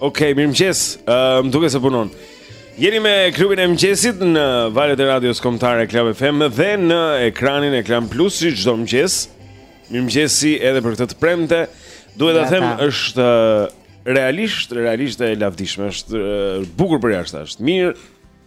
Ok, mirëmëngjes, uh, më duket se punon Jeni me klubin e mëngjesit në valët e radios kombëtare Club FM Dhe në ekranin e Klan Plus si çdo mëngjes Mirëmëngjesi edhe për këtë të premte Duhet ta them është realisht, realisht e lavdishme është bukur për jashtë është mirë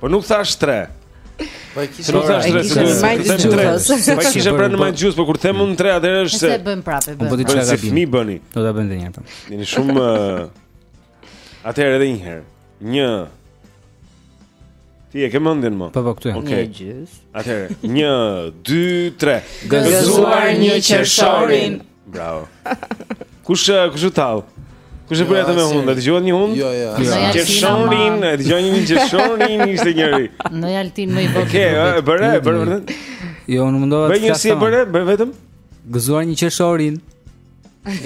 Po nuk thash tre. Po e kisha pra në mëngjes. Po e kisha pra në mëngjes, po kur them unë tre atëherë është se. E bëjmë prapë, bëjmë. Po ti çfarë gabim? Fëmijë bëni. Do ta bëjmë edhe një herë. Jeni shumë Atëherë edhe një herë. Një. Ti e ke mendjen më? Po po këtu jam. Okej. Okay. Atëherë, 1 2 3. Gëzuar një qershorin. Bravo. Kush eh, kush u tall? Kush e bëri atë me jo, hundë? Dëgjohet një hund? Jo, jo. jo. Qershorin, e dëgjoj një qershorin ishte njëri. Në Altin më i vogël. Okej, eh, e bëre, e bëre vërtet. Jo, nuk mundova të. Bëj një si e bëre, bëj vetëm. Gëzuar një qershorin.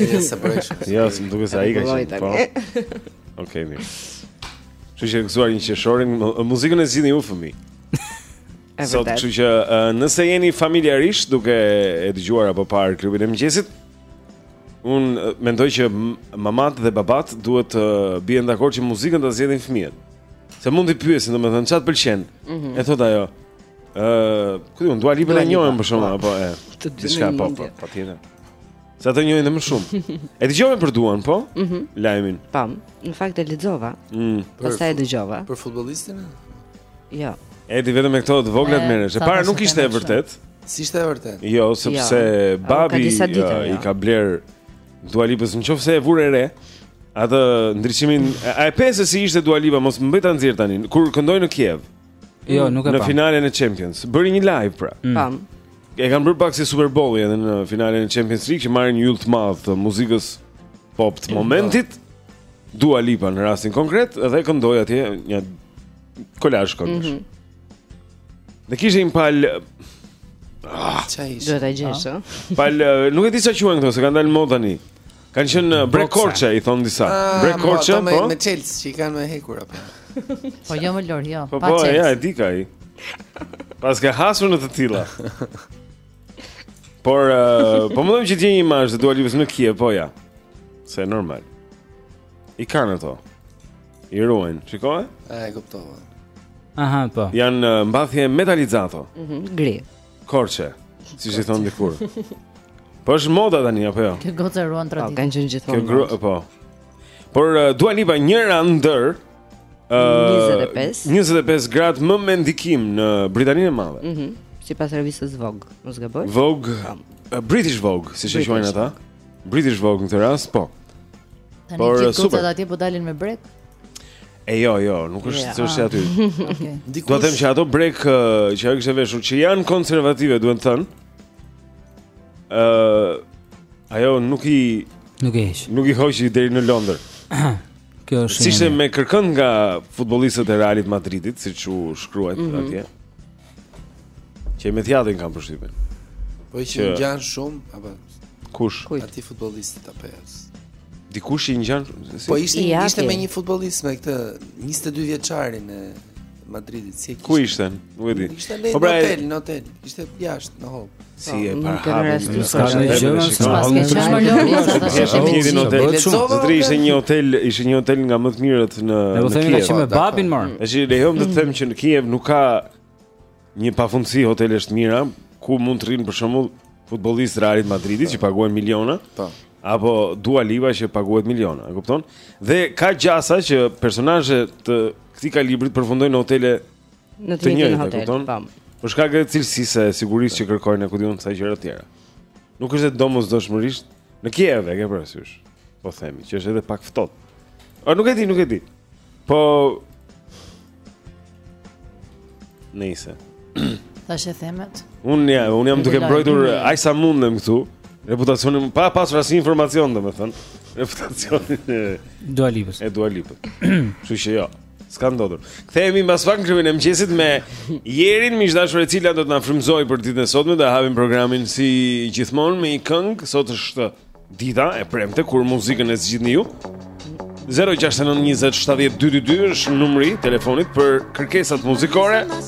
Jo, s'e bëre. Jo, më duket se ai ka qenë. Po. Okej, mirë. Kështu që gëzuar një qershorin, muzikën e zgjidhni ju fëmijë. E vërtet. Sot, kështu që nëse jeni familjarisht duke e dëgjuar apo parë klubin e mëngjesit, un mendoj që mamat dhe babat duhet të bien dakord që muzikën ta zgjedhin fëmijët. Se mund t'i pyesin, domethënë, çfarë të pëlqen? Mm -hmm. E thot ajo. Ëh, uh, ku di un, Dua Lipën e njohin për shkak apo e. Diçka po, po, patjetër. Po, Sa të njohin dhe më shumë. E dëgjove për Duan, po? Mhm. Mm Lajmin. Po, në fakt e lexova. Mm. Pastaj e dëgjova. Për futbollistin? Jo. Edi vetëm me këto të voglat merresh. E para nuk ishte e vërtet. S'ishte e vërtet? Jo, sepse jo. babi ka dita, jo. i ka bler Dua Lipës në qofë se e vure re Atë ndriçimin A e pe se si ishte Dua Lipa Mos më bëj ta nxjerr tani Kur këndoi në Kiev Jo, nuk e pam. Në finalen e Champions. Bëri një live pra. Mm. Pam. E kanë bërë pak si Super Bowl edhe në finalen e Champions League që marrin një yll të madh të muzikës pop të momentit. Dua Lipa në rastin konkret dhe këndoi atje një kolazh këngësh. Mm -hmm. Dhe kishte një pal Ah, çaj. Do ta gjesh, ah. ë? Pal, nuk e di ça quhen këto, se kanë dalë mod tani. Kanë qenë brekorçe, i thon disa. Ah, Bre po, Korçe, po. Me çelës që i kanë me hekur apo. Po jo më lor, jo. Po, pa po, ja, e di ka ai. Paske hasur në të tilla. Por uh, po mundohem që të gjej një imazh të Dua Lipës në Kiev, po ja. Se e normal. I kanë ato. I ruajnë, shikoj? E kuptova. Aha, po. Jan uh, mbathje metalizato. Mhm, mm gri. Korçe, siç i thonë dikur. Po është moda tani apo jo? Kjo goca ruan po, traditën. Kanë qenë gjithmonë. Kjo grua, po. Por uh, Dua Lipa njëra ndër uh, 25 25 gratë më me ndikim në Britaninë e Madhe. Mhm. Mm Sipas revistës Vogue, mos gaboj. Vogue, po. uh, British Vogue, siç e quajnë ata. British Vogue në këtë rast, po. Tani Por, gjithë uh, gocat atje po dalin me brekë. E jo, jo, nuk është yeah, çështje aty. Okej. Okay. Dua të them që ato brekë që ajo kishte veshur që janë konservative, duhet thënë. Ë uh, ajo nuk i nuk i heq. Nuk i hoqi deri në Londër. Kjo është. S'ishte me kërkënd nga futbollistët e Realit të Madridit, siç u shkruajt mm -hmm. atje. Që me të jatin kam përshtypin Po i që ngjan shumë apo kush? Kujt? Atij futbollistit hapës. Dikush i ngjan si? Po ishte ja, ishte me një futbollist me këtë 22 vjeçarin e Madridit, si e kishte. Ku ishte? Nuk e di. Ishte në pra, hotel, në hotel. Ishte jashtë në hall. Si e para hapin në nuk ka një gjë, nuk ka një gjë, ishte një hotel ishte një hotel nga më të mirët në Kiev e po themi në që me babin mër. Tash lejo të them që në Kiev nuk ka një pafundësi hotelesh të mira ku mund të rrinë për shembull futbollistët e Realit të Madridit që paguhen miliona po. apo Dua Lipa që paguhet miliona e kupton dhe ka gjasa që personazhe të këtij kalibri të përfundojnë në hotele Në të njëjtin hotel, po. Për shkak të cilësisë e sigurisë që kërkojnë ku di unë sa gjëra të tjera. Nuk është domosdoshmërisht në Kiev, e ke parasysh. Po themi që është edhe pak ftohtë. O nuk e di, nuk e di. Po Nëse. Thashetheme. Unë ja, unë jam duke mbrojtur aq sa mundem këtu. Reputacionin pa pasur asnjë informacion, domethënë. Reputacionin e Dua Lipës. E Dua Lipës. Kështu që jo. S'ka ndodhur. Kthehemi mbas pak në klubin e mëngjesit me Jerin, miq të dashur, e cila do të na frymëzojë për ditën e sotme, do hapim programin si gjithmonë me një këngë. Sot është dita e premte kur muzikën e zgjidhni ju. 069 20 70 222 është numri i telefonit për kërkesat muzikore.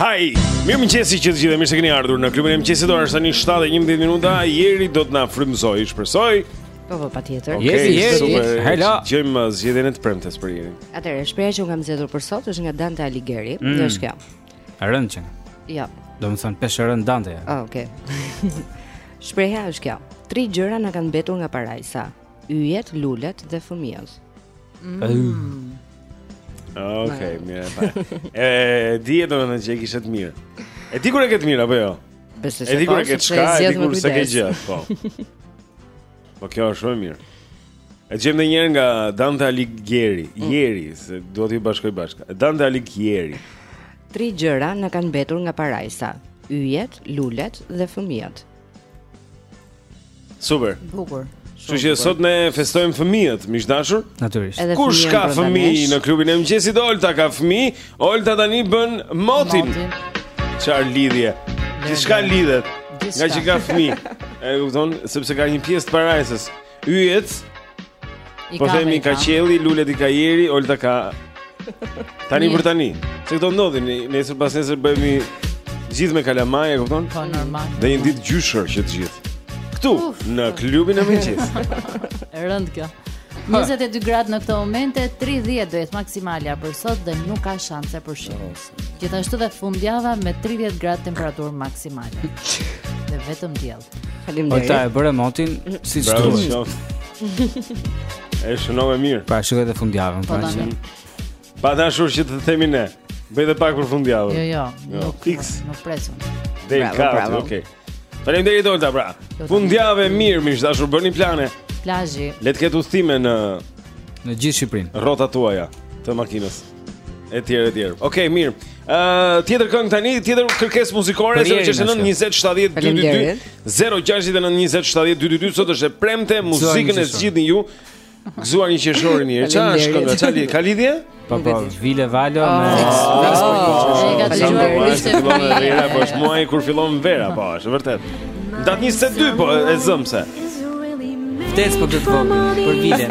Hi, mirëmëngjesi të gjithë mirë se keni ardhur në klubin e mëngjesit. Ora është tani 7:11 minuta. Jeri do të na frymëzojë, shpresoj. Po po patjetër. Okay, Jeri, Jeri. Hello. Dëgjojmë uh, zgjedhjen e të premtes për Jerin. Atëherë, shprehja që unë kam zgjedhur për sot është nga Dante Alighieri. Mm. Dhe është kjo. Rëndshëm. Jo. Do të thotë peshë e rëndë Dante. Ah, okay. shprehja është kjo. Tri gjëra na kanë mbetur nga parajsa. Yjet, lulet dhe fëmijët. Mm. Okej, mirë e pa. E di domethënë që e kishe të mirë. E di kur e ke të mirë apo jo? Besoj se. E di kur e ke çka, e di kur s'e ke gjë, po. Po kjo është shumë e mirë. E gjejmë edhe njëherë nga Dante Alighieri mm. Jeri, se do t'ju bashkoj bashkë Dante Alighieri Tri gjëra na kanë mbetur nga parajsa Yjet, lulet dhe fëmijët Super. Bukur. Kështu që sot ne festojmë fëmijët, miq të dashur. Natyrisht. Kush ka fëmijë në klubin e mëngjesit Olta ka fëmijë, Olta tani bën motin. Çfarë lidhje? Gjithçka lidhet. Ngaqë ka fëmijë. E kupton, sepse ka një pjesë të parajsës. Yjet. Po themi i ka qielli, lulet i ka jeri, olta ka Tani për tani. Se këto ndodhin, nesër pasnesër bëhemi gjithë me kalamaj, e kupton? Po normal. Dhe një ditë gjyshër që të gjithë. Këtu Uf. në klubin e mëngjesit. E rëndë kjo. 22 gradë në këto momente, 30 do jetë maksimalja për sot dhe nuk ka shanse për shi. Gjithashtu dhe fundjava me 30 gradë temperaturë maksimale. Dhe vetëm diell. Faleminderit. Olta e bëre motin si çdo. Është shumë e mirë. Pa shkuar te fundjava, po. Pa dashur që të themi ne. Bëj edhe pak për fundjavën. Jo, jo, jo. nuk fiks, nuk presim. Dhe ka, okay. Faleminderit Olta, pra. Fundjavë mirë, miq të dashur, bëni plane. Plazhi. Le të ketë udhëtime në në gjithë Shqipërinë. Rrotat tuaja të makinës. Etj etj. Okej, okay, mirë. Ë uh, tjetër këngë tani, tjetër kërkesë muzikore 0692070222 0692070222 sot është e premte muzikën e zgjidhni ju. Gëzuar një Qershorin mirë. Çfarë është kënga? Çfarë lidh? Ka lidhje? Po po, Ville Valo ah, me Ka dëgjuar ishte vera, po është muaji kur fillon vera, po është vërtet. Datë 22 po e zëm se. Vdes po të vogël për Villen.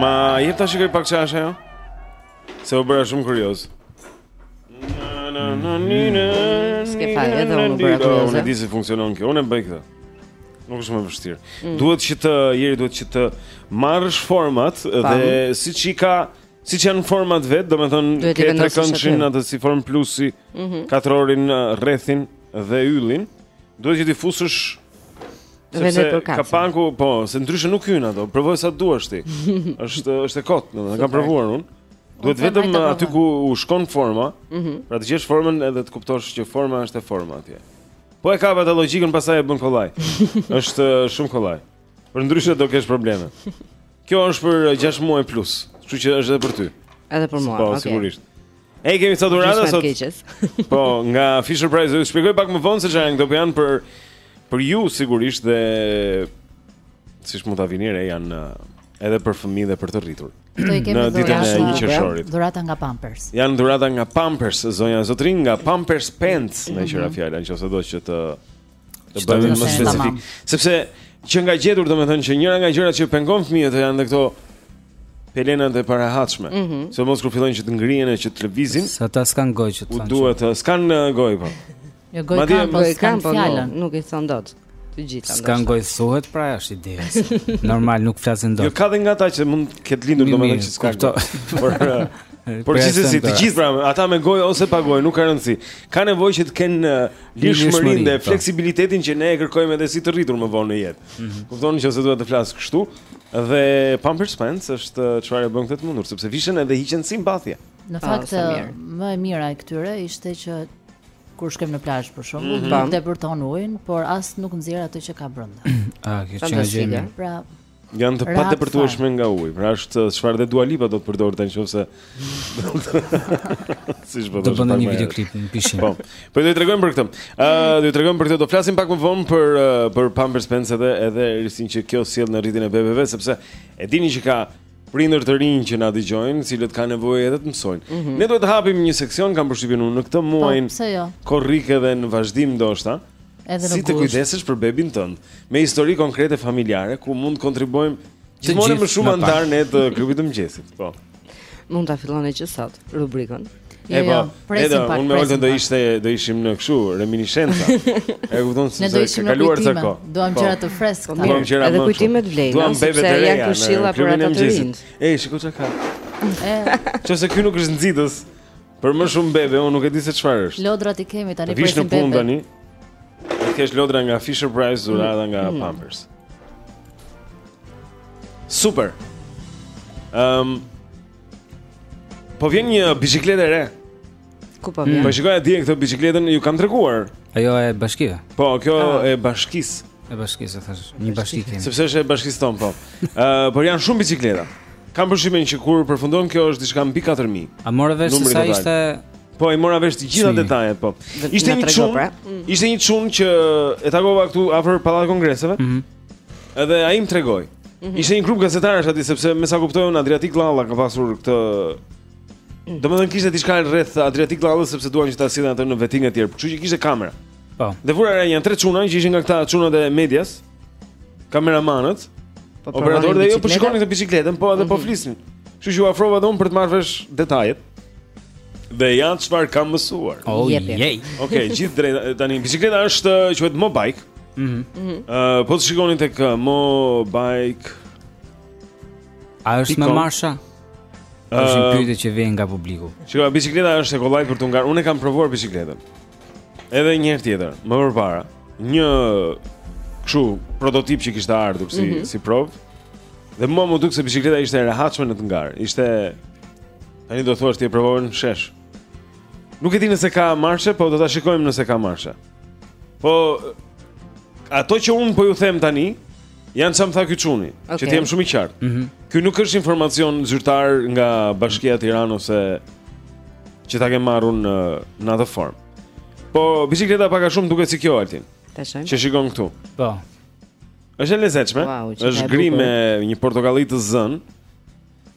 Ma jep ta shikoj pak qashe, jo? Se u bëra shumë kurios Ske fa, edhe unë u bëra kurios Unë e di si funksionon kjo, unë e bëj këtë Nuk është e vështirë mm. Duhet që të, jeri duhet që të marrësh format Dhe siç i ka Siç janë format vetë, domethënë ke trekëndëshin, atë si formë plusi mm -hmm. Katrorin, rrethin dhe yllin Duhet që t'i fusësh Sepse ka kapak, po, se ndryshe nuk hyjnë ato Provoje sa të duash ti, është, është e kotë, domethënë e kam provuar unë Duhet vetëm aty ku u shkon forma mm -hmm. Pra të gjesh formën edhe të kuptosh që forma është te forma atje Po e kape atë logjikën pastaj e bën kollaj është shumë kollaj Përndryshe do kesh probleme Kjo është për 6 muaj plus, kështu që është edhe për ty. Edhe për mua, po, okay. sigurisht. E kemi sa dhurata sot. Po, nga Fisher Price, ju shpjegoj pak më vonë se çfarë janë këto, po janë për për ju sigurisht dhe siç mund ta vini re janë uh, edhe për fëmijë dhe për të rritur. Këto i kemi në ditën e 1 qershorit. Dhurata nga Pampers. Janë dhurata nga Pampers, zonja zotërinj, nga Pampers Pants, meqë ra fjala, nëse do që të Të bëjmë më specifik. Sepse kanë gjetur, domethënë që njëra nga gjërat që pengon fëmijët janë këto pelenat e parehatshme. Mm -hmm. Sidomos kur fillojnë që të ngrihen e që të lëvizin. Se ata s'kanë gojë që të thonë. U duhet të s'kanë gojë po. Jo gojë kanë, po kanë po, fjalën, nuk i thonë dot. Të gjitha. S'kanë gojë thuhet pra është ideja. Normal nuk flasin dot. Jo ka dhe nga ata që mund të ketë lindur domethënë që s'kanë. Por Por gjithsesi të gjithë pra, ata me gojë ose pa gojë, nuk ka rëndësi. Ka nevojë që të kenë Lirshmërinë dhe po. fleksibilitetin që ne e kërkojmë edhe si të rritur më vonë në jetë. Mm -hmm. Kupton që ose duhet të flas kështu dhe Pampers Pants është uh, çfarë e bën këtë të mundur, sepse vishen edhe hiqen simpatia. Në pa, fakt uh, më e mira e këtyre ishte që kur shkon në plazh për shkak mm -hmm. depërton uji, por as nuk nxjerr atë që ka brenda. A, kjo që gjë. Pra, Janë të padepërtueshme nga uji. Pra është uh, çfarë dhe Dua Lipa do të përdorte tani nëse siç po do të bënte një videoklip në pishinë. Po. Po do të tregojmë për këtë. Ë uh, do të tregojmë për këtë. Do flasim pak më vonë për uh, për Pampers Pants edhe edhe risinë që kjo sjell në rritjen e bebeve sepse e dini që ka prindër të rinj që na dëgjojnë, të cilët kanë nevojë edhe të mësojnë. Mm -hmm. Ne duhet të hapim një seksion kam përshtypjen unë në këtë po, muaj. Po, pse jo? Korrik edhe në vazhdim ndoshta. Edhe në Si të kujdesesh për bebin tënd? Me histori konkrete familjare ku mund të kontribuojmë gjithmonë më shumë anëtarë ne të klubit të mëngjesit. Po. Mund ta filloni që sot rubrikën. Jo, e po, jo, presim pak. Unë me Olden do ishte do ishim në kështu reminiscenca. E kupton se do ishim, ka kaluar ca kohë. Duam po. gjëra të freskëta. Po, Duam gjëra më. Edhe kujtimet vlejnë. Duam bebe të reja. Janë këshilla për ata të rinj. Ej, shiko çka ka. Ëh. Nëse ky nuk është nxitës. Për më shumë bebe, unë nuk e di se çfarë është. Lodrat i kemi tani presim bebe. tani. Do kesh lodra nga Fisher Price, dhurata nga mm. Pampers. Super. Ehm. Um, po vjen një biçikletë e re. Ku po vjen? Mm. Po shikoj atje këtë biçikletën, ju kam treguar. Ajo e bashkia. Po, kjo ah. e bashkisë. E bashkisë, thashë, një bashki kemi. Sepse është e bashkisë tonë, po. Ëh, uh, por janë shumë biçikleta. Kam përshtypjen që kur përfundon kjo është diçka mbi 4000. A more vesh se sa ishte? Po i mora vesh të gjitha detajet, po. Ishte një çun. Pra. Mm. Ishte një çun që e takova këtu afër Pallatit Kongreseve. Ëh. Mhm. Edhe ai më tregoi. Mhm. Ishte një grup gazetarësh aty sepse me sa kuptoj unë Adriatik Llalla ka pasur këtë mm. Domethënë kishte diçka rreth Adriatik Llallës sepse duan që ta sillin atë në veting e tjerë. Kështu që kishte kamera. Po. Dhe vura re tre çuna që ishin nga këta çunat e medias. kameramanët, po, po, operatorët dhe jo po shikonin këtë biçikletën, po edhe po mhm. flisnin. Kështu që u afrova dhe unë për të marrë vesh detajet. Dhe ja çfarë kam mësuar. Oh, Okej, okay, gjithë drejt tani biçikleta është quhet Mobike. Mhm. Mm Ëh, mm -hmm. uh, po të shikoni tek uh, Mobike. A është me marsha? Është një pyetje që vjen nga publiku. Shikoj, biçikleta është e kollajt për të ngarë. Unë kam provuar biçikletën. Edhe një herë tjetër, më përpara, një kështu prototip që kishte ardhur si mm -hmm. si provë. Dhe mua m'u duk se biçikleta ishte e rehatshme në të ngarë. Ishte tani do thuash ti e provove në shesh. Nuk e di nëse ka marshe, po do ta shikojmë nëse ka marshe. Po ato që unë po ju them tani, Janë ça më tha ky çuni, okay. që të jem shumë i qartë. Mm -hmm. Ky nuk është informacion zyrtar nga Bashkia e Tiranës ose që ta ke marrur në në atë formë. Po bicikleta pak a shumë duket si kjo altin. Tashim. Që shikon këtu. Po. Është e lezetshme. Wow, është gri me një portokalli të zënë.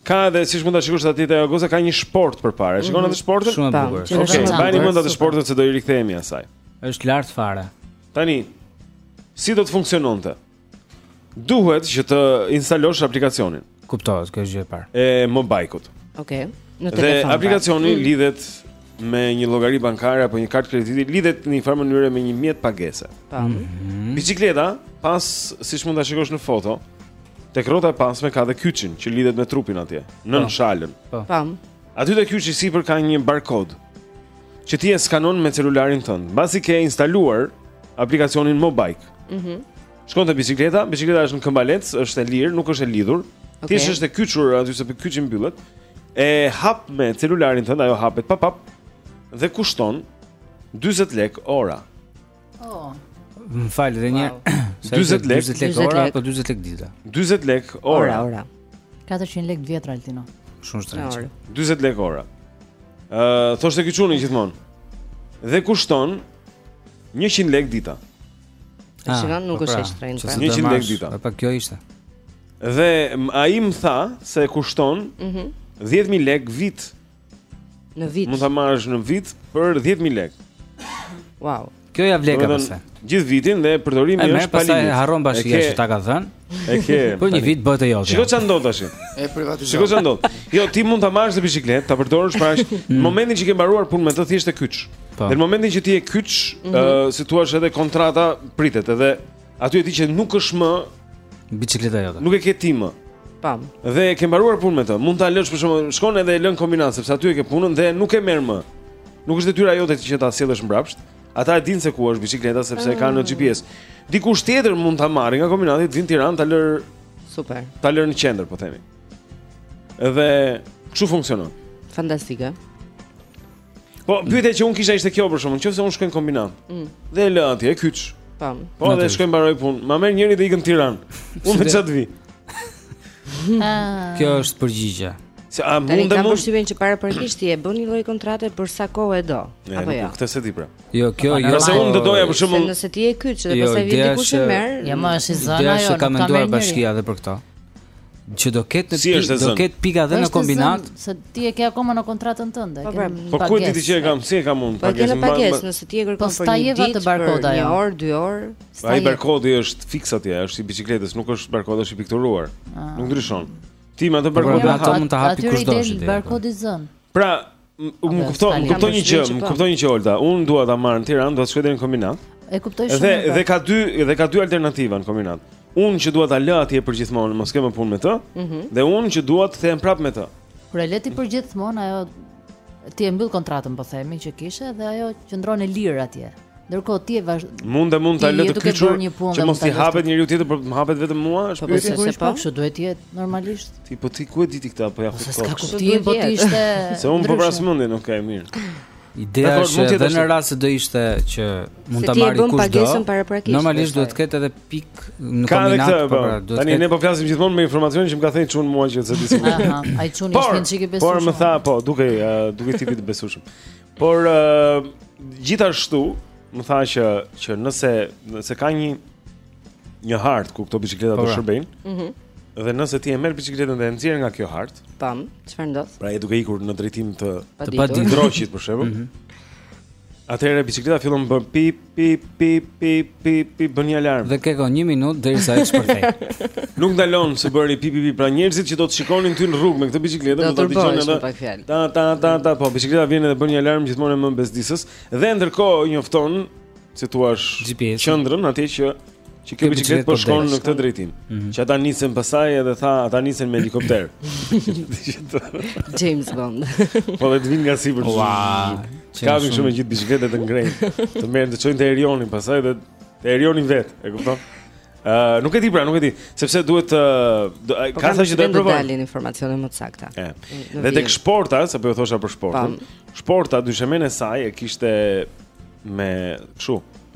Ka edhe siç mund ta shikosh aty te Agosta ka një shportë përpara. Mhm. Shikon atë shportën? Shumë e bukur. Okej, mbani mend atë shportën se do i rikthehemi asaj. Është lart fare. Tani, si do të funksiononte? Duhet që të instalosh aplikacionin. Kuptohet, kjo është gjë e parë. E Mobike-ut. Okej. Okay. Në telefon. Dhe pra. aplikacioni pra. lidhet me një llogari bankare apo një kartë krediti, lidhet në një farë mënyre me një mjet pagese. Po. Mm -hmm. Bicikleta, pas siç mund ta shikosh në foto, tek rrota e pasme ka dhe kyçin që lidhet me trupin atje, nën po. shalën. Po. Pam. Aty te kyçi sipër ka një barkod. që ti e skanon me celularin tënd. Mbasi ke instaluar aplikacionin Mobike. Mhm. Mm Shkon te bicikleta, bicikleta është në këmbalec, është e lirë, nuk është e lidhur. Okay. Thjesht është e kyçur aty sepse kyçi mbyllet. E hap me celularin tënd, ajo hapet pa pap dhe kushton 40 lek ora. Oh. Më fal, edhe një 40 lek, 40 lek ora apo 40 lek dita? 40 lek ora. Ora, ora. 400 lek vjetra Altino. Shumë shtrenjtë. 40 lek ora. Ë, uh, thoshte ky çuni gjithmonë. Dhe kushton 100 lek dita. Ah, e shikon nuk po është pra, e shtrenjtë. 100 pra. lek dita. Po kjo ishte. Dhe ai më tha se kushton mm -hmm. 10000 lek viti. Në vit. Mund ta marrësh në vit për 10000 lekë. Wow. Kjo ja vleka pse? Gjithë vitin dhe përdorimi është pa limit. Pastaj harron bashkia që ta ka dhënë. E ke. Po një vit bëhet e jote. Shiko ça ndodh tash. E privatizoj. Shiko ça ndodh. Jo, ti mund ta marrësh një biçikletë, ta përdorësh pra në mm. momentin që ke mbaruar punën me të thjesht e kyç. Po. Në momentin që ti e kyç, mhm. si thua edhe kontrata pritet edhe Aty e di që nuk është më bicikleta jote. Nuk e ke ti më. Pam. Dhe e ke mbaruar punën me të. Mund ta lësh për shembull, shkon edhe e lën kombinat sepse aty e ke punën dhe nuk e merr më. Nuk është detyra jote që ta sjellësh mbrapsht. Ata e dinë se ku është bicikleta sepse e kanë në mm. GPS. Dikush tjetër mund ta marrë nga kombinati, të vijë në Tiranë ta lër. Super. Ta lër në qendër, po themi. Edhe kështu funksionon. Fantastike. Po pyetja që un kisha ishte kjo për shembull, nëse un shkoj në kombinat. Mm. Dhe e lë atje, e kyç. Tam. Po dhe shkoj mbaroj punë. Ma merr njëri dhe ikën në Tiranë. Unë me çat vi. Ah. Kjo është përgjigja. Se a mund të mund? Kam përshtypjen që paraprakisht ti e bën një lloj kontrate për sa kohë e do. Ne, apo jo. Këtë s'e di pra. Jo, kjo jo. Nëse unë do doja për shembull. Nëse ti e kyç dhe jo, pastaj vjen dikush e merr. Ja më është zona jo. Ideja që e ka menduar bashkia edhe për këtë. që do ketë në si pikë, do ketë pika dhe në kombinat. Domethënë, se ti e ke akoma në kontratën tënde, po, pra, po ku e di që e kam, si e kam unë po, pagesë? Po pagesë, nëse ti e kërkon po, për një ditë, te barkodi, për një orë, dy orë. Po ai barkodi është fiks atje, është i biçikletës, nuk është barkod, është i pikturuar. Ah. Nuk ndryshon. Ti me atë barkod ato mund ta hapi kushdo. Aty i barkodi domethënë. Pra, Më kupton, më kupton një gjë, më kupton një gjë, Olta. Unë dua ta marr në Tiranë, do të shkoj deri në kombinat. E kuptoj shumë. Dhe dhe ka dy, dhe ka dy alternativa në kombinat. Unë që dua ta lë atje përgjithmonë, mos kem më punë me të, mm -hmm. dhe unë që dua të kthehem prapë me të. Kur e le ti përgjithmonë ajo ti e mbyll kontratën, po themi që kishe dhe ajo qëndron e lirë atje. Ndërkohë ti e vazh... Mund a mund ta lë të kyçur që mos i hapet njeriu tjetër, por më hapet vetëm mua, është po, po, pyetje. Po sigurisht po, kështu duhet të jetë normalisht. Ti po ti ku e di ti këtë apo ia fut kot? S'ka kuptim po ti ishte? Se un po vras mendin, ok, mirë. Ideja është se edhe në rast se do ishte që mund ta marrë kushdo. Se ti e bën pagesën paraprakisht. Normalisht duhet të ketë edhe pik në kombinat apo pra, duhet të. Tani ne po flasim gjithmonë me informacionin që më ka thënë çun mua që s'e di si. Aha, ai çuni është një çikë i besueshëm. Por më tha po, dukej dukej tip i besueshëm. Por uh, gjithashtu, më tha që që nëse nëse ka një një hartë ku këto bicikleta do po, pra. shërbejnë. Mhm. Mm dhe nëse ti e merr bicikletën dhe e nxjerr nga kjo hartë, pam, çfarë ndodh? Pra duke ikur në drejtim të të pa di Ndroqit për shembull. Mm -hmm. Atëherë bicikleta fillon të bën pip, Pip pip pip pip pip bën një alarm. Dhe ke kohë 1 minutë derisa ai të shpërthejë. Nuk ndalon së bëri pip pip pra njerëzit që do të shikonin ty në rrugë me këtë biçikletë do ta dëgjojnë edhe. Ta ta ta ta po biçikleta vjen edhe bën një alarm gjithmonë më bezdisës dhe ndërkohë njofton si thua qendrën atje që Që kjo biçikletë po shkon në këtë drejtim. Mm -hmm. Që ata nisen pastaj edhe tha, ata nisen me helikopter. James Bond. po dhe të vijnë nga sipër. Ua. Wow. Të marrin me gjithë biçikletë të ngrenë. Të marrin të çojnë te Erioni pastaj dhe te Erioni vetë, e kupton? Ë, uh, nuk e di pra, nuk e di, sepse duhet të uh, po ka sa që do ta provoj. Dalin informacione më të sakta. Yeah. Dhe tek shporta, sepse ju thosha për shportën. Shporta dyshemen e saj e kishte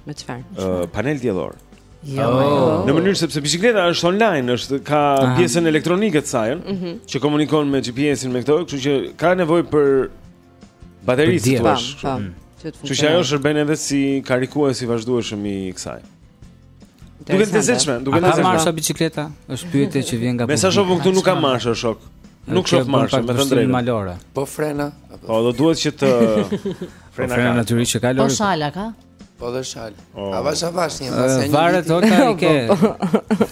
Me çfarë? Uh, panel diellor. Jo. Oh. Jo. Në mënyrë sepse biçikleta është online, është ka Aha. pjesën elektronike të saj, mm -hmm. që komunikon me GPS-in me këto, kështu që ka nevojë për bateri si të thuash. Po, po. Kështu që ajo shërben edhe si karikues i vazhdueshëm i kësaj. Duket e zëshme, duket e zëshme. Ka marsha bicikleta? Është pyetje që vjen nga. Me sa shoh këtu nuk ka marsha shok. Nuk shoh marsha, me thënë të drejtën. Malore. Po frena. Po do duhet që të frena. Frena natyrisht që ka Lori. Po shala ka? Po dhe shalë. Oh. Avash avash një pas një. Varet rrotat i ke. Po, po.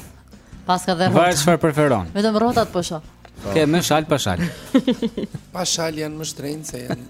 Paska dhe rrota. Varet çfarë preferon. Vetëm rrotat po shoh. Po. Ke me shalë pa shalë. Pa shalë janë më shtrenjtë se janë.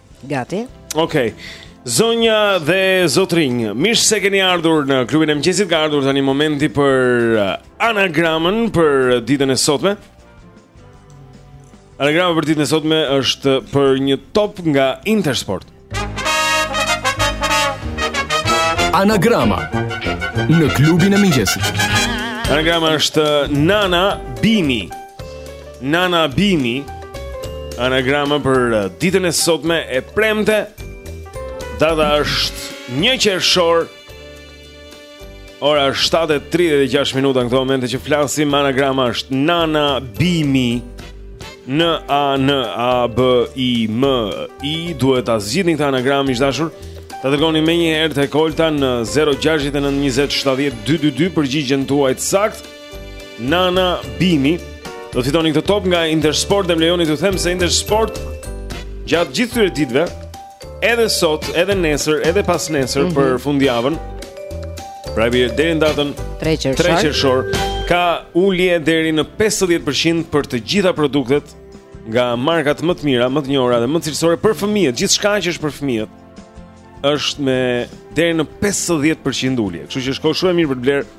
Gati. Okej. Okay. Zonja dhe zotërinj, mirë se keni ardhur në klubin e mëngjesit. Ka ardhur tani momenti për uh, anagramën për ditën e sotme. Anagrama për ditën e sotme është për një top nga Intersport. Anagrama në klubin e mëngjesit. Anagrama është Nana Bimi. Nana Bimi Anagrama për uh, ditën e sotme e premte Data është një qershor Ora është 7 e 36 minuta në këto momente që flasim Anagrama është Nana Bimi N-A-N-A-B-I-M-I Duhet ta zgjidhni këtë anagramë miq të dashur Ta dërgoni menjëherë te Kolta në 069 27 22 Përgjigjen tuaj të saktë Nana Bimi Do të fitoni këtë top nga Intersport Dhe më lejoni të them se Intersport Gjatë gjithë këtyre ditëve Edhe sot, edhe nesër, edhe pasnesër mm -hmm. Për fundjavën Pra i bie deri në datën 3 qershor Ka ulje deri në 50% Për të gjitha produktet Nga markat më të mira, më të njohura dhe më të cilësore Për fëmijët, gjithçka që është për fëmijët është me deri në 50% ulje. Kështu që është kohë shumë e mirë për të blerë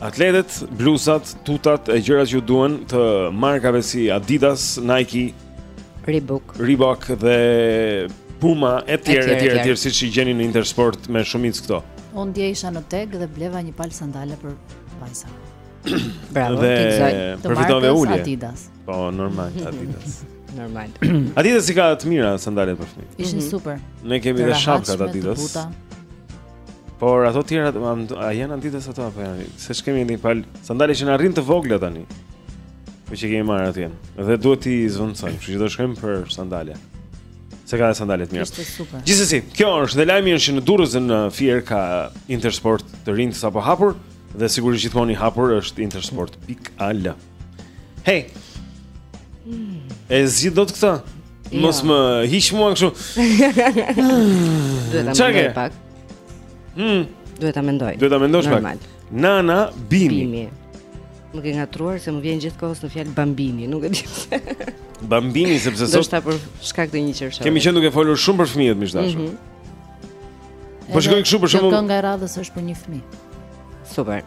atletet, bluzat, tutat e gjërat që ju duhen të markave si Adidas, Nike, Reebok, Reebok dhe Puma etj etj etj siç i gjeni në Intersport me shumicë këto. Unë dje isha në Teg dhe bleva një palë sandale për vajzën. Bravo, dhe përfitove ulje. Adidas. Po, normal, Adidas. normal. Adidas i ka të mira sandalet për fëmijë. Ishin mm -hmm. super. Ne kemi dhe shapkat Adidas. Por ato të tjerat a janë Adidas ato apo janë? Se ç'kemi ndonjë palë sandale që na rrinë të vogla tani. Po që kemi marrë atje. Dhe duhet t'i zëvendësojmë, kështu që do shkojmë për sandale. Se ka sandale të mira. Ishte super. Gjithsesi, kjo është dhe lajmi është që në Durrës dhe në Fier ka Intersport të rinj sapo hapur dhe sigurisht gjithmonë i hapur është intersport.al. Hey. Hmm. E zgjidh dot këtë. Jo. Mos më hiq mua kështu. Duhet ta mendoj pak. Hm. Duhet ta mendoj. Duhet ta mendosh pak. Normal. Nana Bimi. Bimi. Më ke ngatërruar se më vjen gjithë kohës fjala Bambini, nuk e di pse. Bambini sepse sot. Do të për shkak të një qershore. Kemi qenë duke folur shumë për fëmijët me siguri. Mhm. Po shkojmë kështu për shkakun. Kënga e radhës është për një fëmijë. Super.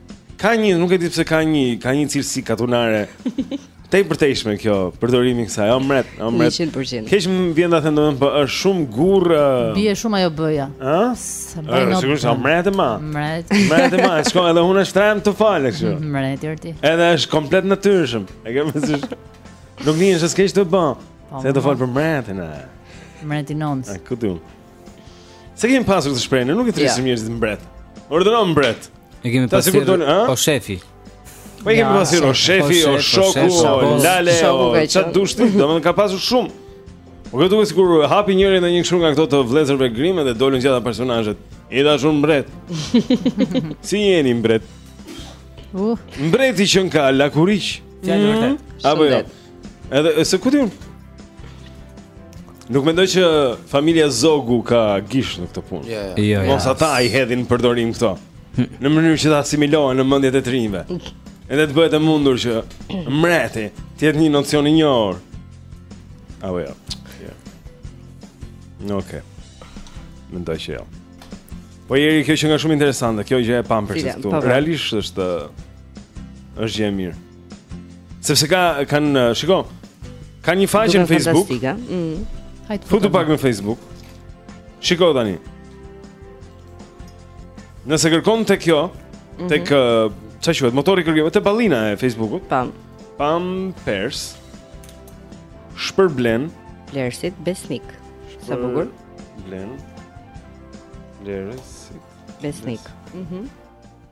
Ka një, nuk e di pse ka një, ka një cilësi katunare. Te i përditshmi kjo, përdorimi i kësaj, o mret, o mret. 100%. Keq më vjen ta them domethënë, po është shumë gur. Uh... Bie shumë ajo bëja. Ë? Është sigurisht shumë mret e ma. Mret. Mret e ma, shkon edhe unë shtram të falë kështu. Mret i ti. Edhe është komplet natyrshëm. E ke mësuar. Nuk vjen se s'ke të bën. Po, se do fal për mretin e. Mretin nonc. Ku do? Se kemi pasur këtë shprehje, nuk i thrisim njerëzit mbret. Urdhëro o mbret. E kemi pasur o shefi. Po e kemi pasur o shefi, o shoku, o lale, o ça dush ti, domethënë ka pasur shumë. Po këtu duket sikur hapi njëri ndonjë kështu nga këto të vëllezërve Grim dhe dolën gjithë ata personazhet. I dashur mbret. si jeni mbret? Uh. Mbreti qënka lakuriq. Ja vërtet. Mhm. Apo jo. Edhe se ku di unë? Nuk mendoj që familja Zogu ka gisht në këtë punë. Jo, jo. jo, jo. Mos ata i hedhin në përdorim këto. Hm. Në mënyrë që të asimilohen në mendjet e të rinjve. Edhe të bëhet e mundur që mreti të jetë një nocion i njohur. A po. Jo. Ja. Jo. Okej. Mendoj që jo. Po Eri kjo qënka shumë interesante, kjo gjë e Pampersit. Po, po. Realisht është është gjë e mirë. Sepse ka kanë, shiko, kanë një faqe në Facebook. Fantastike. Mm. Hajde futu pak në Facebook. Shiko tani. Nëse kërkon tek kjo, mhm. tek çfarë quhet, motori i kërkimit, te ballina e Facebookut. Pam. Pam pers. Shpërblen blerësit besnikë. Sa bukur. Blen. Blerësit besnikë. Mhm.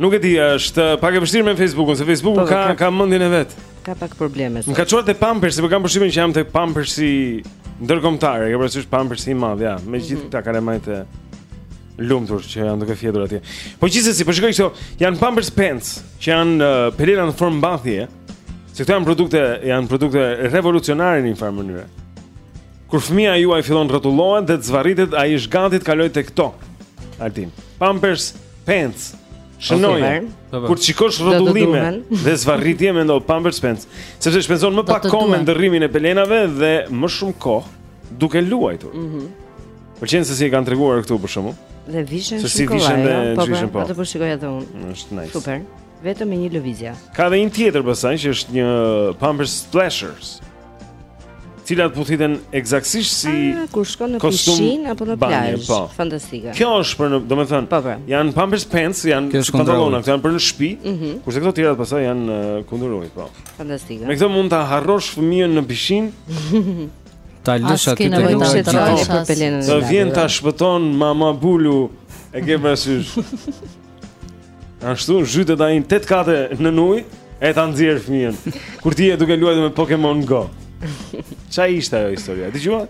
Nuk e di, është pak e vështirë me Facebookun, se Facebooku po, ka ka, ka mendjen e vet. Ka pak probleme. Më ka çuar te Pampers, sepse kam përshtypjen që jam te Pampersi ndërkombëtar, e ke parasysh Pampersi i madh, ja, me gjithë mhm. këta kalamaj të lumtur që janë duke fjetur atje. Po gjithsesi, po shikoj këto, janë Pampers Pants, që janë uh, pelena në formë mbathje. Se këto janë produkte, janë produkte revolucionare në një farë mënyre. Kur fëmija juaj fillon rrotullohet dhe të zvarritet, ai është gati të kalojë tek këto. Altin. Pampers Pants. Shënoj. Po, po. Kur të shikosh rrotullime dhe zvarritje mendo Pampers Pants, sepse shpenzon më pak kohë me ndërrimin e pelenave dhe më shumë kohë duke luajtur. Mhm. Mm Pëlqen se si e kanë treguar këtu për shembull. Dhe vishen shumë. Si vishen dhe po, po, po. Atë po shikoj edhe unë. Është nice. Super. Vetëm me një lëvizje. Ka dhe një tjetër pastaj që është një Pampers Splashers. Cilat puthiten ekzaktësisht si ah, kur shkon në pishinë apo në plazh. Po. Fantastike. Kjo është për, domethënë, po, po. janë pampers pants, janë pantallona, këto janë për në shtëpi, mm -hmm. kurse këto tjerat pastaj janë uh, kundër ujit, po. Fantastike. Me këto mund ta harrosh fëmijën në pishinë. Ta lësh aty të luajë të luajë për pelenën. Do vjen ta shpëton mama Bulu e ke parasysh. Ashtu zhytet ai në tetë kate nën ujë e ta nxjerr fëmijën. Kur ti je duke luajtur me Pokemon Go. Ç'a ishte ajo historia? Dëgjova?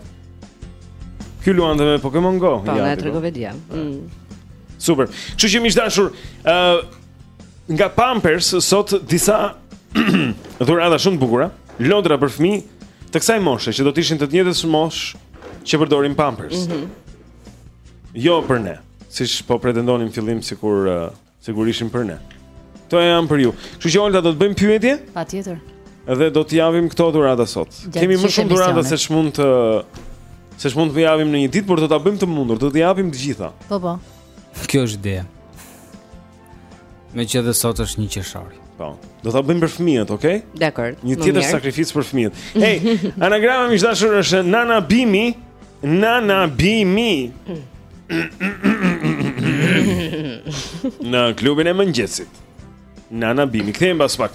Ky luante me Pokemon Go. Po, ja, e tregove dia. Mm. Super. Kështu që miq të dashur, ë uh, nga Pampers sot disa dhurata shumë të bukura, lodra për fëmijë të kësaj moshe që do të ishin të njëjtës moshë që përdorin Pampers. Mm -hmm. Jo për ne. Siç po pretendonin në fillim sikur sikur ishin për ne. Kto janë për ju. Kështu që Olta do të bëjmë pyetje? Patjetër. Dhe do të japim këto dhurata sot. Gjatë Kemi më shumë dhurata se ç'mund të se ç'mund të javim në një ditë, por do ta bëjmë të mundur, do të japim të gjitha. Po po. Kjo është ideja. Meqë edhe sot është një qershori Po, do ta bëjmë për fëmijët, okej? Okay? Dakord Një tjetër sakrificë për fëmijët Hej, anagrama miq të dashur është Nana Bimi Nana Bimi Në klubin e mëngjesit Nana Bimi, kthehemi pas pak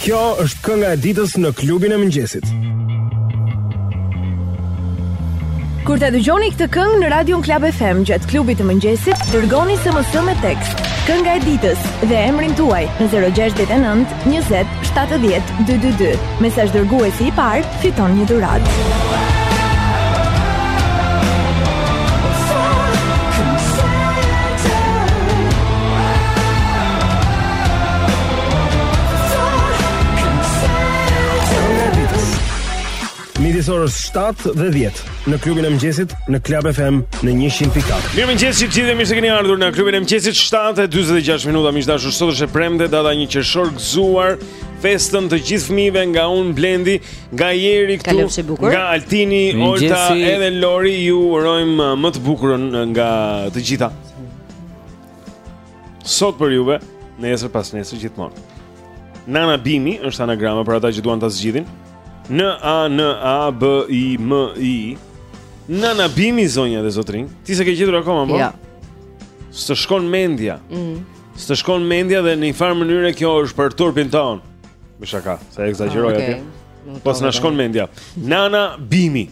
Kjo është kënga e ditës në klubin e mëngjesit. Kur ta dëgjoni këtë këngë në radion Klab FM gjatë klubit të mëngjesit, dërgoni SMS me tekst. Kënga e ditës dhe emrin tuaj në 069 20 70 222. Mesazh dërguesi i parë fiton një dhuratë. midis orës 7 dhe 10 në klubin e mëngjesit në Club FM në 100.4. Mirë mëngjes, të gjithë mirë se keni ardhur në klubin e mëngjesit 7:46 minuta. Miq të dashur, sot është e premte, data 1 qershor, gëzuar. festën të gjithë fëmijëve nga unë Blendi, nga Xheri këtu, nga Altini, Olta, edhe Lori ju urojmë uh, më të bukurën uh, nga të gjitha. Sot për juve, nesër pasnesër gjithmonë. Nana Bimi është anagrama për ata që duan ta zgjidhin. N A N A B I M I. Nana Bimi zonja dhe zotërinj, ti s'e ke gjetur akoma, po? Jo. S'të shkon mendja. Mhm. S'të shkon mendja dhe në një farë mënyre kjo është për turpin tonë. Me shaka, se e egzagjeroj ah, okay. atje. Po s'na shkon mendja. Nana Bimi.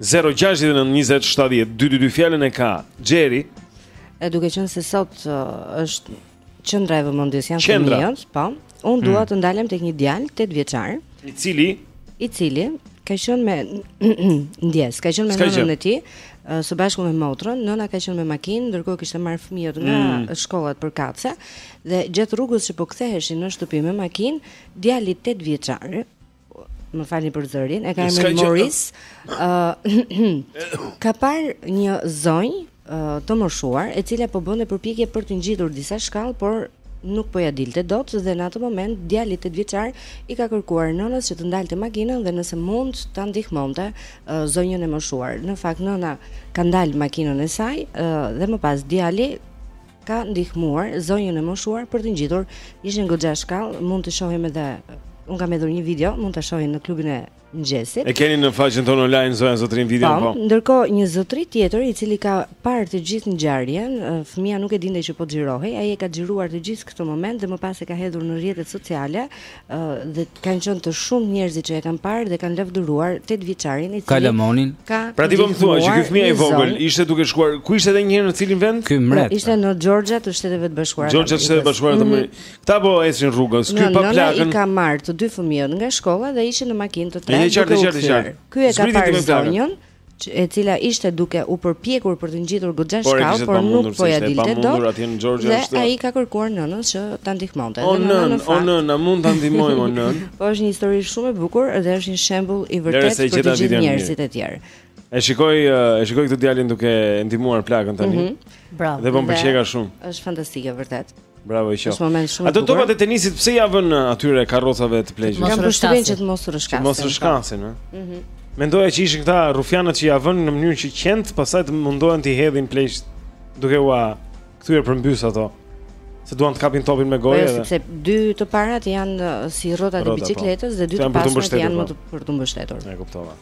0692070222 fjalën e ka Xheri. E duke qenë se sot uh, është qendra e vëmendjes janë fëmijët, po. Unë dua mm. të ndalem tek një djalë 8 vjeçar, i cili i cili ka qenë më ndjesë, ka qenë me nënën e tij, së bashku me motrën, nëna ka qenë me makinë, ndërkohë kishte marrë fëmijët nga mm. shkollat përkatëse dhe gjatë rrugës që po ktheheshin në shtëpi me makinë, djali 8 vjeçar Më falni për zërin, e ka emrin Morris. Ëh, ka parë një zonjë të moshuar, e cila po bënte përpjekje për të ngjitur disa shkallë, por nuk po ia dilte dot dhe në atë moment djali 8 vjeçar i ka kërkuar nënës që të ndalte makinën dhe nëse mund ta ndihmonte zonjën e moshuar. Në fakt nëna ka ndal makinën e saj dhe më pas djali ka ndihmuar zonjën e moshuar për të ngjitur. Ishin goxha shkallë, mund të shohim edhe unë kam hedhur një video, mund ta shohim në klubin e mëngjesit. E keni në faqen tonë online zonja zotërinj video po. Po, ndërkohë një zotëri tjetër i cili ka parë të gjithë ngjarjen, fëmija nuk e dinte që po xhirohej, ai e ka xhiruar të gjithë këtë moment dhe më pas e ka hedhur në rrjetet sociale, ë dhe kanë qenë të shumtë njerëzit që e kanë parë dhe kanë lavdëruar tetëvjeçarin i cili Kalamanin. ka Pra ti po më thua që ky fëmija i vogël ishte duke shkuar, ku ishte edhe një herë në cilin vend? Ky mret. Po, Ishte në Georgia të Shteteve të Bashkuara. Georgia të Shteteve të Bashkuara të Amerikës. Këta po ecin rrugës, ky pa Nëna i plakën. ka marrë të dy fëmijët nga shkolla dhe ishin në makinë të tre. E qartë, duke u qartë, kthyer. qartë. Ky e ka Zbriti te parë me plakën. zonjën e cila ishte duke u përpjekur për të ngjitur goxha shkallë, por nuk po ia dilte dot. Dhe ai i ka kërkuar nënës që ta ndihmonte. O nënë, o nënë, a mund ta ndihmojmë o nënë. Po është një histori shumë e bukur dhe është një shembull i vërtetë për të gjithë njerëzit e tjerë. E shikoj, e shikoj këtë djalin duke ndihmuar plakën tani. Mhm. Bravo. Dhe po më pëlqen shumë. Është fantastike vërtet. Bravo i qoftë. Është moment shumë i bukur. Ato topat e tenisit pse ia vënë uh, atyre karrocave të pleqve? Kam përshtypjen që të mos rrëshkasin. Të mos rrëshkasin, ëh. Po. Mhm. Mendoja që ishin këta rufianët që ia vënë në mënyrë që qentë, pastaj të mundohen t'i hedhin pleqtë duke ua kthyer përmbys ato. Se duan të kapin topin me po gojë jo, edhe. Sepse dy të parat janë uh, si rrotat e po. biçikletës dhe dy të pasmet janë më po. të për të mbështetur. E kuptova.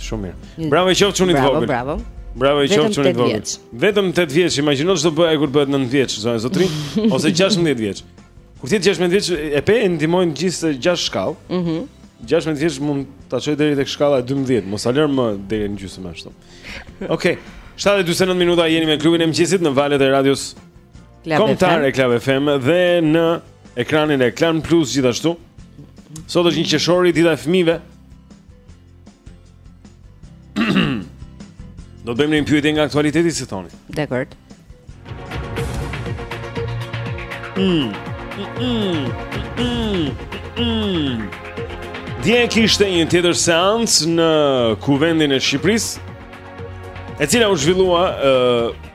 Shumë mirë. Mm. Bravo i qoftë çunit vogël. Bravo, bravo. Bravo i qoftë çunit vogël. Vetëm 8 vjeç, imagjino ç'do bëjë kur bëhet 9 vjeç, zonja zotërinj, ose 16 vjeç. Kur ti 16 vjeç e pe e ndihmojnë gjithë 6 shkallë. Mhm. Mm 16 vjeç mund ta çoj deri tek shkalla e 12, mos a lër më deri në gjysmë ashtu. Okej. Okay. 7:49 minuta jeni me klubin e mëngjesit në valët e radios kombëtare Club FM dhe në ekranin e Klan Plus gjithashtu. Sot është një qershori dita e fëmijëve. Do të bëjmë një pyetje nga aktualiteti si thoni. Dakord. Mm. Mm. Mm. Mm. Dje kishte një tjetër seancë në Kuvendin e Shqipërisë, e cila u zhvillua ë uh,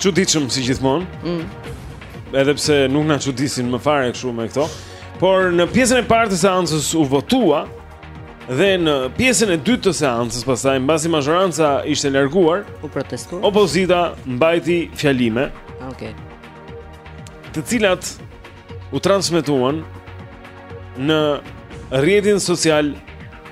Çuditshëm si gjithmonë. Mm. Edhe pse nuk na çudisin më fare kështu me këto. Por në pjesën e parë të seancës u votua dhe në pjesën e dytë të seancës pastaj mbasi mazhoranca ishte larguar, u protestua. Opozita mbajti fjalime. Ah, okej. Okay. Të cilat u transmetuan në rrjetin social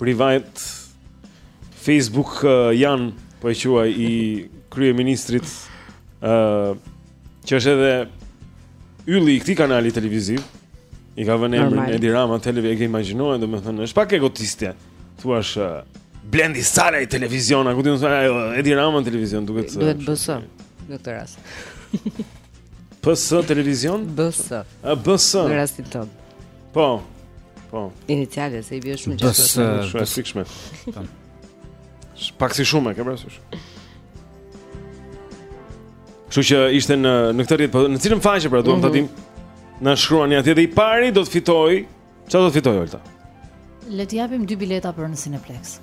privat Facebook uh, janë po e quaj i kryeministrit ë uh, që është edhe ylli i këtij kanali televiziv. I ka vënë emrin Edi Rama TV, e ke imagjinuar domethënë, është pak egotiste. Thua është uh, Blendi Salaj televizion, a ku ti më thua Edi Rama në televizion duket se. Duhet BS në këtë rast. PS televizion? BS. A BS. Në rastin tonë. Po. Po. Iniciale se i bie shumë gjatë. BS shumë e sikshme. Pak si shumë e ke parasysh. Kështu që ishte në në këtë rrjet, po në cilën faqe pra duam ta mhm. dim? Na shkruani atje dhe i pari do të fitojë. Çfarë do të fitojë Olta? Le të japim dy bileta për në Cineplexx.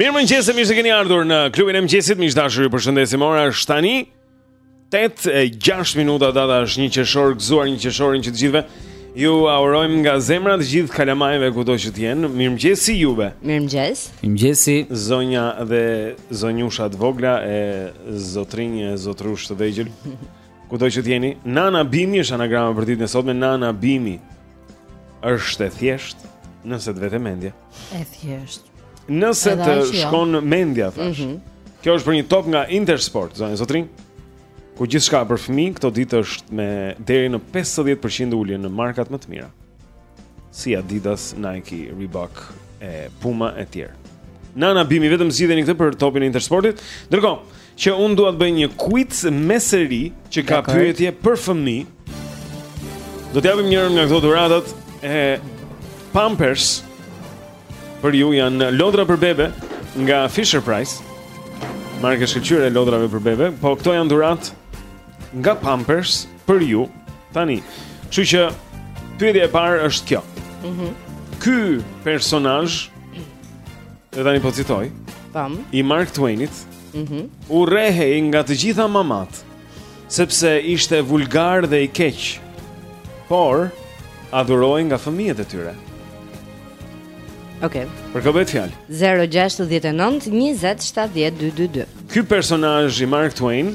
Mirëmëngjesi, mirë se keni ardhur në klubin e mëngjesit, miq të dashur ju përshëndesim ora është tani 8 e 6 minuta data është një qershor, gëzuar një qershorin që të gjithëve Jua urojmë nga zemra të gjithë kalamajve kudo që të jenë Mirëmëngjesi juve Mirëmëngjes Mirëmëngjesi Zonja dhe zonjusha të vogla e zotërinj e zotrush të vegjël Kudo që të jeni. Nana Bimi është anagrama për ditën e sotme. Nana Bimi është e thjeshtë, nëse të vete mendja. E thjeshtë. Nëse të jo. shkon mendja, thashë. Mm -hmm. Kjo është për një top nga Intersport, zonja zotërinj. Ku gjithçka për fëmijë këto ditë është me deri në 50% ulje në markat më të mira. si Adidas, Nike, Reebok, e Puma e tjerë. Nana bimi vetëm zgjidheni këtë për topin e Intersportit. Ndërkohë, që unë dua të bëj një quiz me seri që ka pyetje për fëmijë. Do të japim njërën nga këto dhuratat e Pampers. Për ju janë lodra për bebe nga Fisher Price. Marka e shkëlqyer e lodrave për bebe, po këto janë dhuratë nga Pampers. për ju tani. Kështu që pyetja e parë është kjo. Mhm. Mm Ky personazh e tani po citoj. Tam. I Mark Twainit. Mhm. Mm urrehej nga të gjitha mamat sepse ishte vulgar dhe i keq. Por adhurohej nga fëmijët e tyre. Okej. Për kë bëhet fjalë? 069 20 70 222. Ky personazh i Mark Twain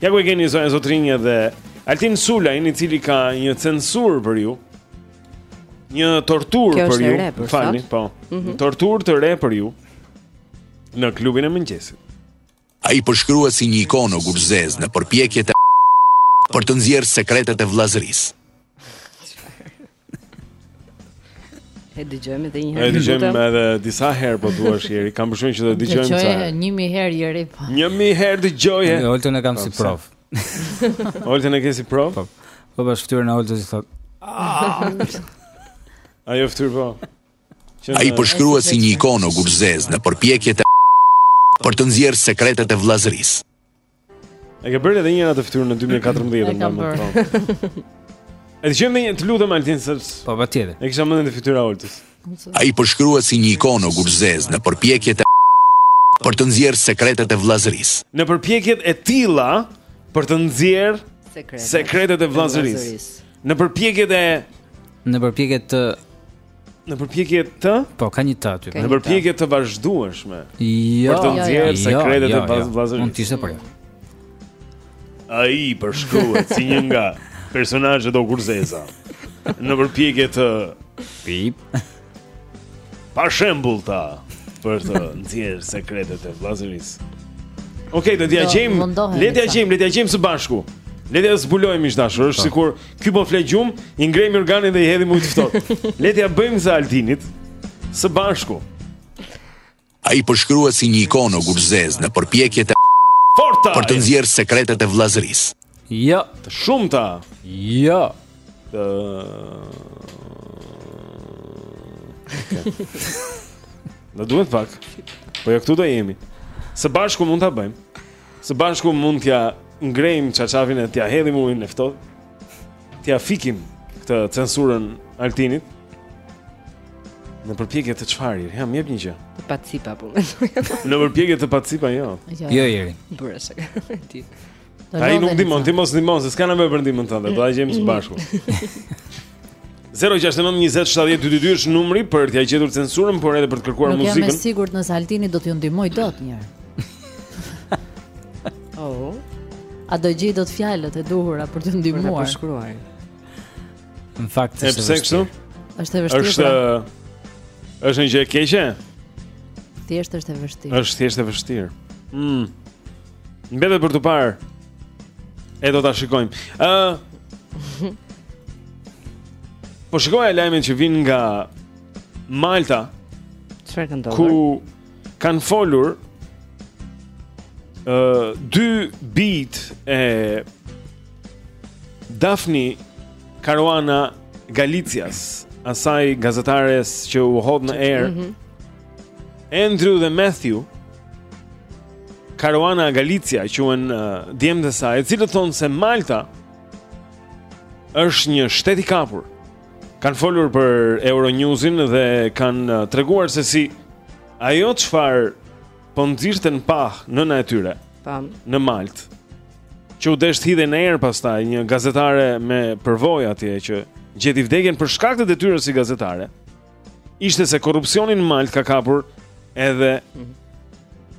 Ja ku e keni zonja, zotërinj dhe Altin Sulajn i cili ka një censurë për ju. Një torturë për ju. Falni, po. Mm -hmm. Torturë të re për ju në klubin e mëngjesit. Ai përshkruhet si një ikonë ogurzezë në përpjekjet e për të nxjerrë sekretet e vëllazërisë. E dëgjojmë edhe një herë. E dëgjojmë edhe disa herë po t'duash Eri, kam përshtypjen që do të dëgjojmë sa. Dëgjojmë 1000 herë Eri po. 1000 herë dëgjoje. Unë Oltën e kam po, si prof. Oltën e ke si prof? Po. Po bash fytyrën e Oltës i thotë. Ah. Ajo fytyrë po. Ai përshkruhet si një ikonë ogurzezë në përpjekjet e për të nxjerrë sekretet e vëllazërisë. E ke bërë edhe një herë atë fytyrën në 2014 e kam bërë. Po. E dëgjojmë një të lutem Altin se po patjetër. E kisha mendjen te fytyra e Oltës. Ai përshkruhet si një ikonë ogurzezë në përpjekjet e për të nxjerr sekretet e vllazërisë. Në përpjekjet e tilla për të nxjerr sekretet e vllazërisë. Në përpjekjet e në përpjekjet të Në përpjekje të? Po, ka një të aty. Në përpjekje të vazhdueshme. Jo, për të jo, nxjerrë jo, sekretet jo, e vllazërisë. Mund të ishte për. Ai përshkruhet si një nga personazhet ogurzeza. Në përpjekje të pip. Pashembullta për të nxjerrë sekretet e vllazërisë. Okej, okay, do t'ia gjejmë. Le t'ia gjejmë, le t'ia gjejmë së bashku. Le t'ia zbulojmë ish dashur, është po. sikur Ky po fle gjumë, i ngrejmë jorganin dhe i hedhim ujë të ftohtë. Le t'ia bëjmë sa Altinit së bashku. Ai përshkruhet si një ikonë ogurzezë në përpjekjet e forta për të nxjerrë sekretet e vllazërisë. Jo, të shumta. Jo. Të Na duhet pak. Po ja këtu do jemi. Së bashku mund ta bëjmë. Së bashku mund t'ja ngrejmë çarçafin e t'ja hedhim ujin e ftohtë. T'ja fikim këtë censurën Altinit. Në përpjekje të çfarë? Ja, më jep një gjë. Të pacipa po. Në përpjekje të pacipa jo. Jo, jo. jo Eri. Bëre se ka ti. Ai nuk ndihmon, ti mos ndihmo, se s'ka nevojë për ndihmën tënde, do ta gjejmë së bashku. 069 20 70 222 është numri për t'ia gjetur censurën, por edhe për të kërkuar muzikën. Nuk jam e sigurt nëse Altini do t'ju ndihmojë dot një herë. Oh. A do gjej dot fjalët e duhura për t'ju ndihmuar? Përshkruar. Në fakt është pse kështu? Është e vështirë. Është pra. është një gjë e keqe? Thjesht është e vështirë. Është thjesht e vështirë. Mm. Mbetet për t'u parë. E do ta shikojmë. Ë uh, Po shikoj lajmin që vjen nga Malta. Çfarë ka ndodhur? Ku kanë folur ë uh, dy bijtë e Daphne Caruana Galizias, asaj gazetares që u hodh në erë. Mm -hmm. Andrew dhe Matthew Caruana Galizia quhen uh, djemtë e saj, të cilët thonë se Malta është një shtet i kapur. Kanë folur për Euronewsin dhe kanë uh, treguar se si ajo çfarë po nxirrte në pah nëna e tyre. Tan në Maltë. Që u desh të hidhej në erë pastaj një gazetare me përvojë atje që gjeti vdekjen për shkak të detyrës si gazetare. ishte se korrupsioni në Maltë ka kapur edhe mhm.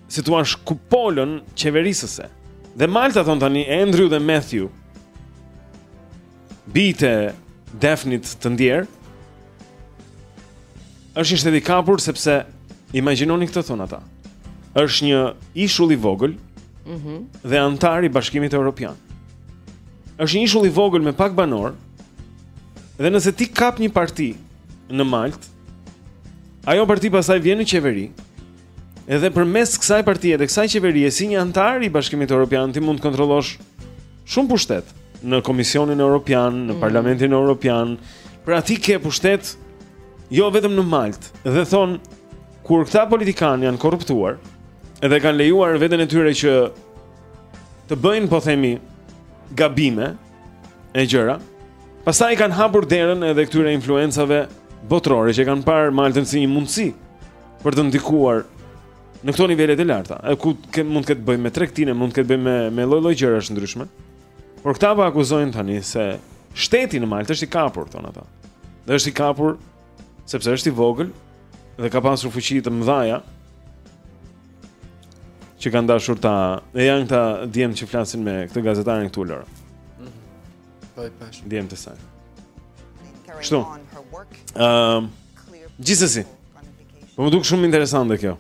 si t'i thuash kupolën qeverisëse. Dhe Malta thonë tani Andrew dhe Matthew. Bijtë e Daphnes të ndjerë. Është një shtet i kapur sepse imagjinoni këtë thonë ata. Është një ishull i vogël. Mhm. Mm dhe anëtar i Bashkimit Evropian. Është një ishull i vogël me pak banorë. Dhe nëse ti kap një parti në Maltë. Ajo parti pastaj vjen në qeveri. Edhe përmes kësaj partie dhe kësaj qeverie si një anëtar i Bashkimit Evropian ti mund të kontrollosh shumë pushtet në Komisionin Evropian, në mm. Parlamentin Evropian. Pra ti ke pushtet jo vetëm në Maltë dhe thonë kur këta politikanë janë korruptuar dhe kanë lejuar veten e tyre që të bëjnë po themi gabime, e gjëra. Pastaj i kanë hapur derën edhe këtyre influencave botërore që e kanë parë Maltën si një mundësi për të ndikuar në këto nivele të larta. E ku ke, mund të ketë të bëjë me tregtinë, mund të ketë të bëjë me me lloj-lloj gjërash të ndryshme. Por këta po akuzojnë tani se shteti në Maltë është i kapur, thonë ata. Dhe është i kapur sepse është i vogël dhe ka pasur fuqi të mëdha që kanë dashur ta e janë këta djem që flasin me këtë gazetarin këtu Lora. Mhm. Mm po i pash. Djemtë e saj. Kështu. Ëm um, gjithsesi. Po më duket shumë interesante kjo.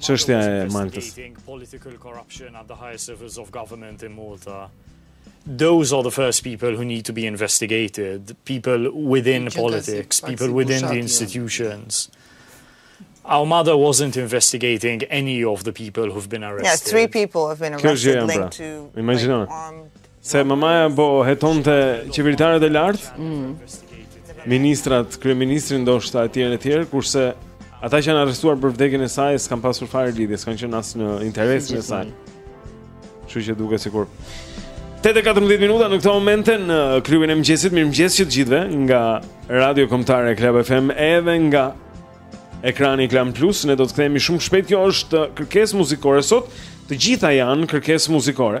Çështja e Maltës. Political corruption at the highest levels of government in Malta. Those are the first people who need to be investigated, people within politics, people within the institutions. Our mother wasn't investigating any of the people who've been arrested. Yes, three people have been arrested linked to Imagjino. Se mamaja po hetonte qeveritarët e lartë, mm. ministrat, kryeministrin ndoshta etj etj, kurse ata që janë arrestuar për vdekjen e saj s'kanë pasur fare lidhje, s'kanë qenë as në interesin e saj. Kështu që duket sikur 8:14 minuta në këtë moment në klubin e mëngjesit, mirëmëngjes edhe të gjithëve nga Radio Kombëtare Club FM edhe nga ekrani i Klan Plus, ne do të kthehemi shumë shpejt. Kjo është kërkesë muzikore sot. Të gjitha janë kërkesë muzikore.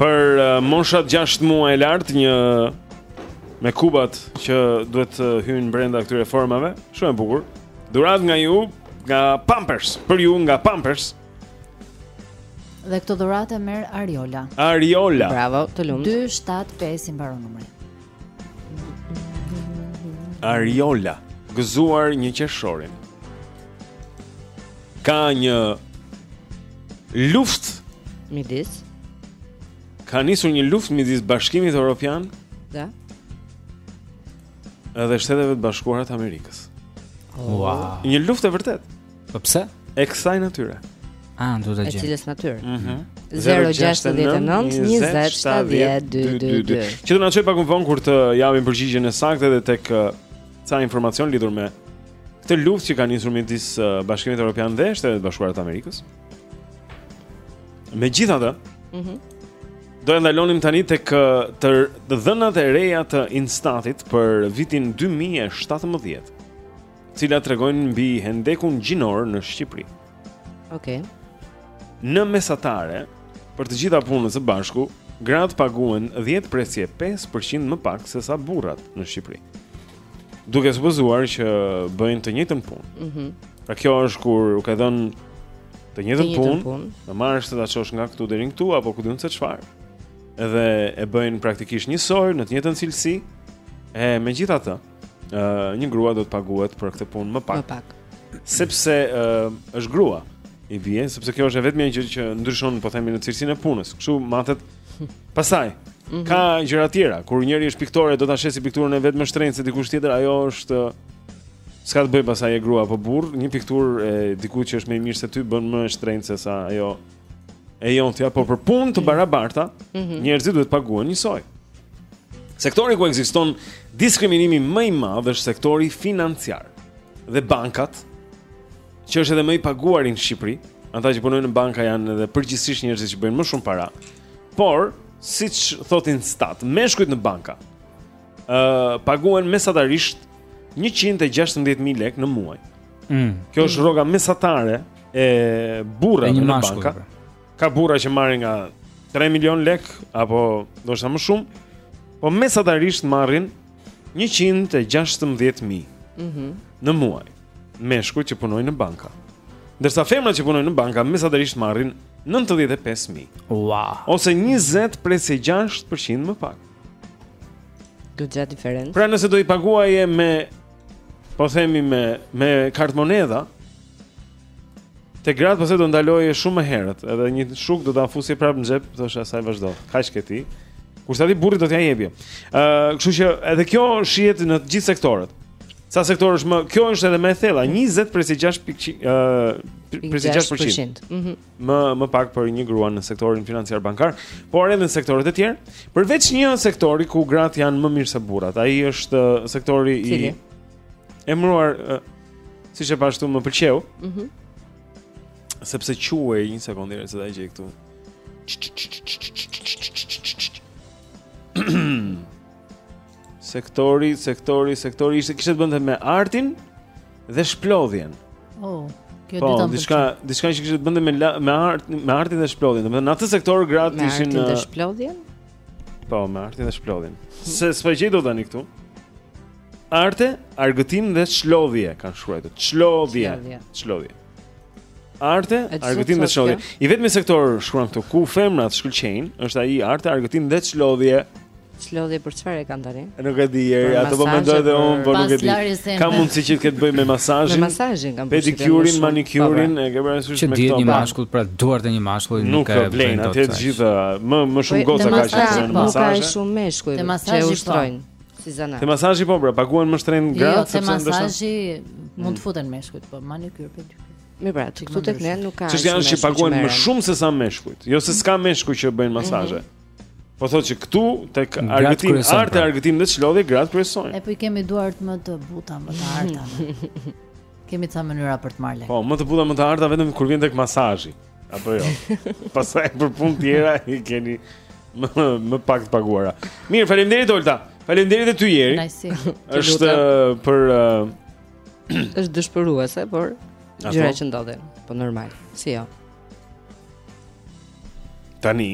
Për uh, moshat 6 muaj e lartë, një me kubat që duhet të hyjnë brenda këtyre formave, shumë e bukur. Dhuratë nga ju, nga Pampers, për ju nga Pampers. Dhe këtë dhuratë e merr Ariola. Ariola. Bravo, të lumtë. 275 i mbaron numri. Ariola, gëzuar një qershorin. Ka një Luftë midis Ka nisur një luftë midis bashkimit Europian Da Edhe shteteve të bashkuara të Amerikës oh. wow. Një luftë e vërtetë Po pse? E kësaj natyre A, ne do ta gjejmë E cilës natyre mm -hmm. 0-6-9-20-7-2-2-2 Që do na çojë pak më vonë kur të japim përgjigjën e saktë edhe tek ca informacion lidhur me këtë luftë që ka nisur midis uh, Bashkimit Evropian dhe Shteteve të Bashkuara të Amerikës. Megjithatë, ëh, mm doja ndalonim tani tek uh, të, të dhënat e reja të Instatit për vitin 2017, të cilat tregojnë mbi hendekun gjinor në Shqipëri. Okej. Okay. Në mesatare, për të gjitha punët së bashku, gratë paguhen 10 presje 5% më pak se sa burrat në Shqipëri. duke supozuar që bëjnë të njëjtën punë. Mhm. Mm pra kjo është kur u ke dhënë të njëjtën punë, pun. të marrësh të ta çosh nga këtu deri këtu apo ku di unë se çfarë. Edhe e bëjnë praktikisht njësoj në të njëjtën cilësi. E megjithatë, ë një grua do të paguhet për këtë punë më pak. Më pak. Sepse ë është grua i bie, sepse kjo është e vetmja gjë që ndryshon po themi në cilësinë e punës. Kështu matet Pastaj mm -hmm. ka gjëra të tjera, kur njëri është piktore do ta shesi pikturën e vet më shtrenjtë se dikush tjetër, ajo është s'ka të bëjë pastaj je grua apo burrë, një pikturë e dikujt që është më i mirë se ty bën më shtrenjtë se sa ajo e jotja, por për punë të barabarta, mm -hmm. njerëzit duhet të paguhen njësoj. Sektori ku ekziston diskriminimi më i madh është sektori financiar dhe bankat që është edhe më i paguari në Shqipëri. Ata që punojnë në banka janë edhe përgjithësisht njerëzit që bëjnë më shumë para. Por, siç thotë INSTAT, meshkujt në banka ë uh, paguhen mesatarisht 116000 lekë në muaj. Mm. Kjo është rroga mesatare e burrave në banka. Pra. Ka burra që marrin nga 3 milion lek apo ndoshta më shumë, po mesatarisht marrin 116000. Mhm. Mm në muaj. meshkujt që punojnë në banka. Ndërsa femrat që punojnë në banka mesatarisht marrin 95000. Wow. Ose 20 presje 6% më pak. Goxha diferencë. Pra nëse do i paguaje me po themi me me kartëmonedha, Te gratë pastaj do ndaloje shumë më herët, edhe një shuk do ta fusje prapë në xhep, t'i thosh asaj vazhdo. Kaq ke ti. Kurse atij burrit do t'ia jepje. Ë, uh, kështu që edhe kjo shihet në të gjithë sektorët. S'ka sektorë është më, kjo është edhe më e thella, 20 presje 6 pikë, ë, për si 6%. Mhm. Më më pak për një grua në sektorin financiar bankar, por edhe në sektorët e tjerë, përveç një sektori ku gratë janë më mirë se burrat. Ai është sektori i emëruar uh, siç e pashë ashtu më pëlqeu. Mhm. Mm sepse quhej një sekondë sa ta gjej këtu. sektori, sektori, sektori ishte kishte të bënte me artin dhe çlodhjen. Oh, kjo po, diçka, diçka që kishte të bënte me me art, me artin dhe çlodhjen. Domethënë në atë sektor gratë ishin me artin dhe shplodhjen? Po, me artin dhe çlodhjen. Se s'po e gjej dot tani këtu. Arte, argëtim dhe çlodhje kanë shkruar. Çlodhje. Çlodhje. Arte, argëtim dhe çlodhje. I vetmi sektor shkruan këtu ku femrat shkëlqejnë, është ai Arte, argëtim dhe çlodhje. Çlodhje për çfarë e kanë tani? Nuk e di, atë po mendoj edhe unë, por nuk e di. Ka mundësi që të ketë të bëjë me masazhin. Me masazhin kanë bërë. Pedikyrin, manikyrin, e ke parasysh me këto. Që dihet një mashkull, pra duart e një mashkulli nuk ka vlen. Nuk vlen, atë gjithë më më shumë goca ka që masazhin. Nuk ka shumë meshkuj që ushtrojnë. Si zanat. Te masazhi po pra, paguhen më shtrenjtë gratë jo, sepse ndoshta. Te masazhi mund të mm. futen meshkujt, po manikyr pedikyr. Mirë pra, ti këtu tek ne nuk ka. Çështja është që paguhen më shumë se sa meshkujt. Jo se s'ka meshkuj që bëjnë masazhe. Mm -hmm. Po thotë që këtu tek argëtim, arte pra. argëtim dhe çlodhje gratë kryesojnë. E po i kemi duart më të buta, më të arta. kemi ca mënyra për të marrë lekë. Po, më të buta, më të arta vetëm kur vjen tek masazhi. Apo jo. Pastaj për punë tjera i keni më më pak të paguara. Mirë, faleminderit Olta. Faleminderit e ty Jeri. Nice. Është uh, për uh... është dëshpëruese, por gjëra që ndodhin, po normal. Si jo. Tani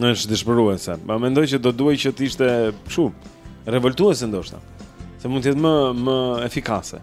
nëse është dëshpëruese Ma mendoj që do duhej që të ishte kshu, revoltuese ndoshta Se mund të jetë më, më efikase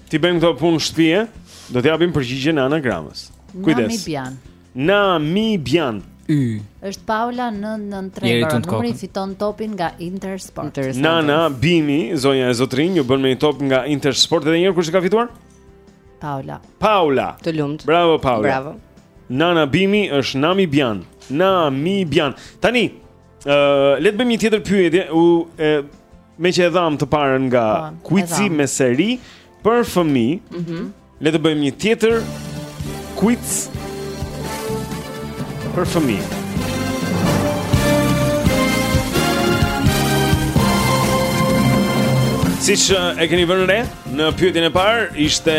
T'i bëjmë këto punë shtëpie, do të japim përgjigjen e anagramës. Kujdes. Namibian. Namibian. Y. Është Paula 993, numri fiton topin nga Intersport. Nana Bimi, zonja e zotërinj, ju bën me një top nga Intersport edhe një herë kush e ka fituar? Paula. Paula. Të lumtë. Bravo Paula. Bravo. Nana Bimi është Namibian. Namibian. Tani Ë, uh, le të bëjmë një tjetër pyetje. U e, meqë e dhamë të parën nga po, Quizi me seri për fëmijë. Mhm. Mm le të bëjmë një tjetër Quiz për fëmijë. Siç e keni vënë re, në pyetjen e parë ishte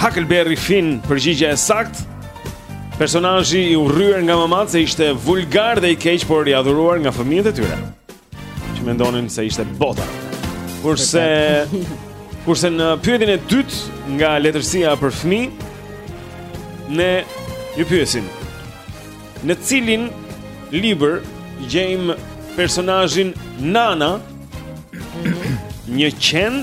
Huckleberry Finn përgjigja e saktë. Personazhi i urryer nga mamat se ishte vulgar dhe i keq, por i adhuruar nga fëmijët e tyre. Që mendonin se ishte bota. Kurse kurse në pyetjen e dytë nga letërsia për fëmijë, ne ju pyesim në cilin libër gjejmë personazhin Nana, mhm. një qen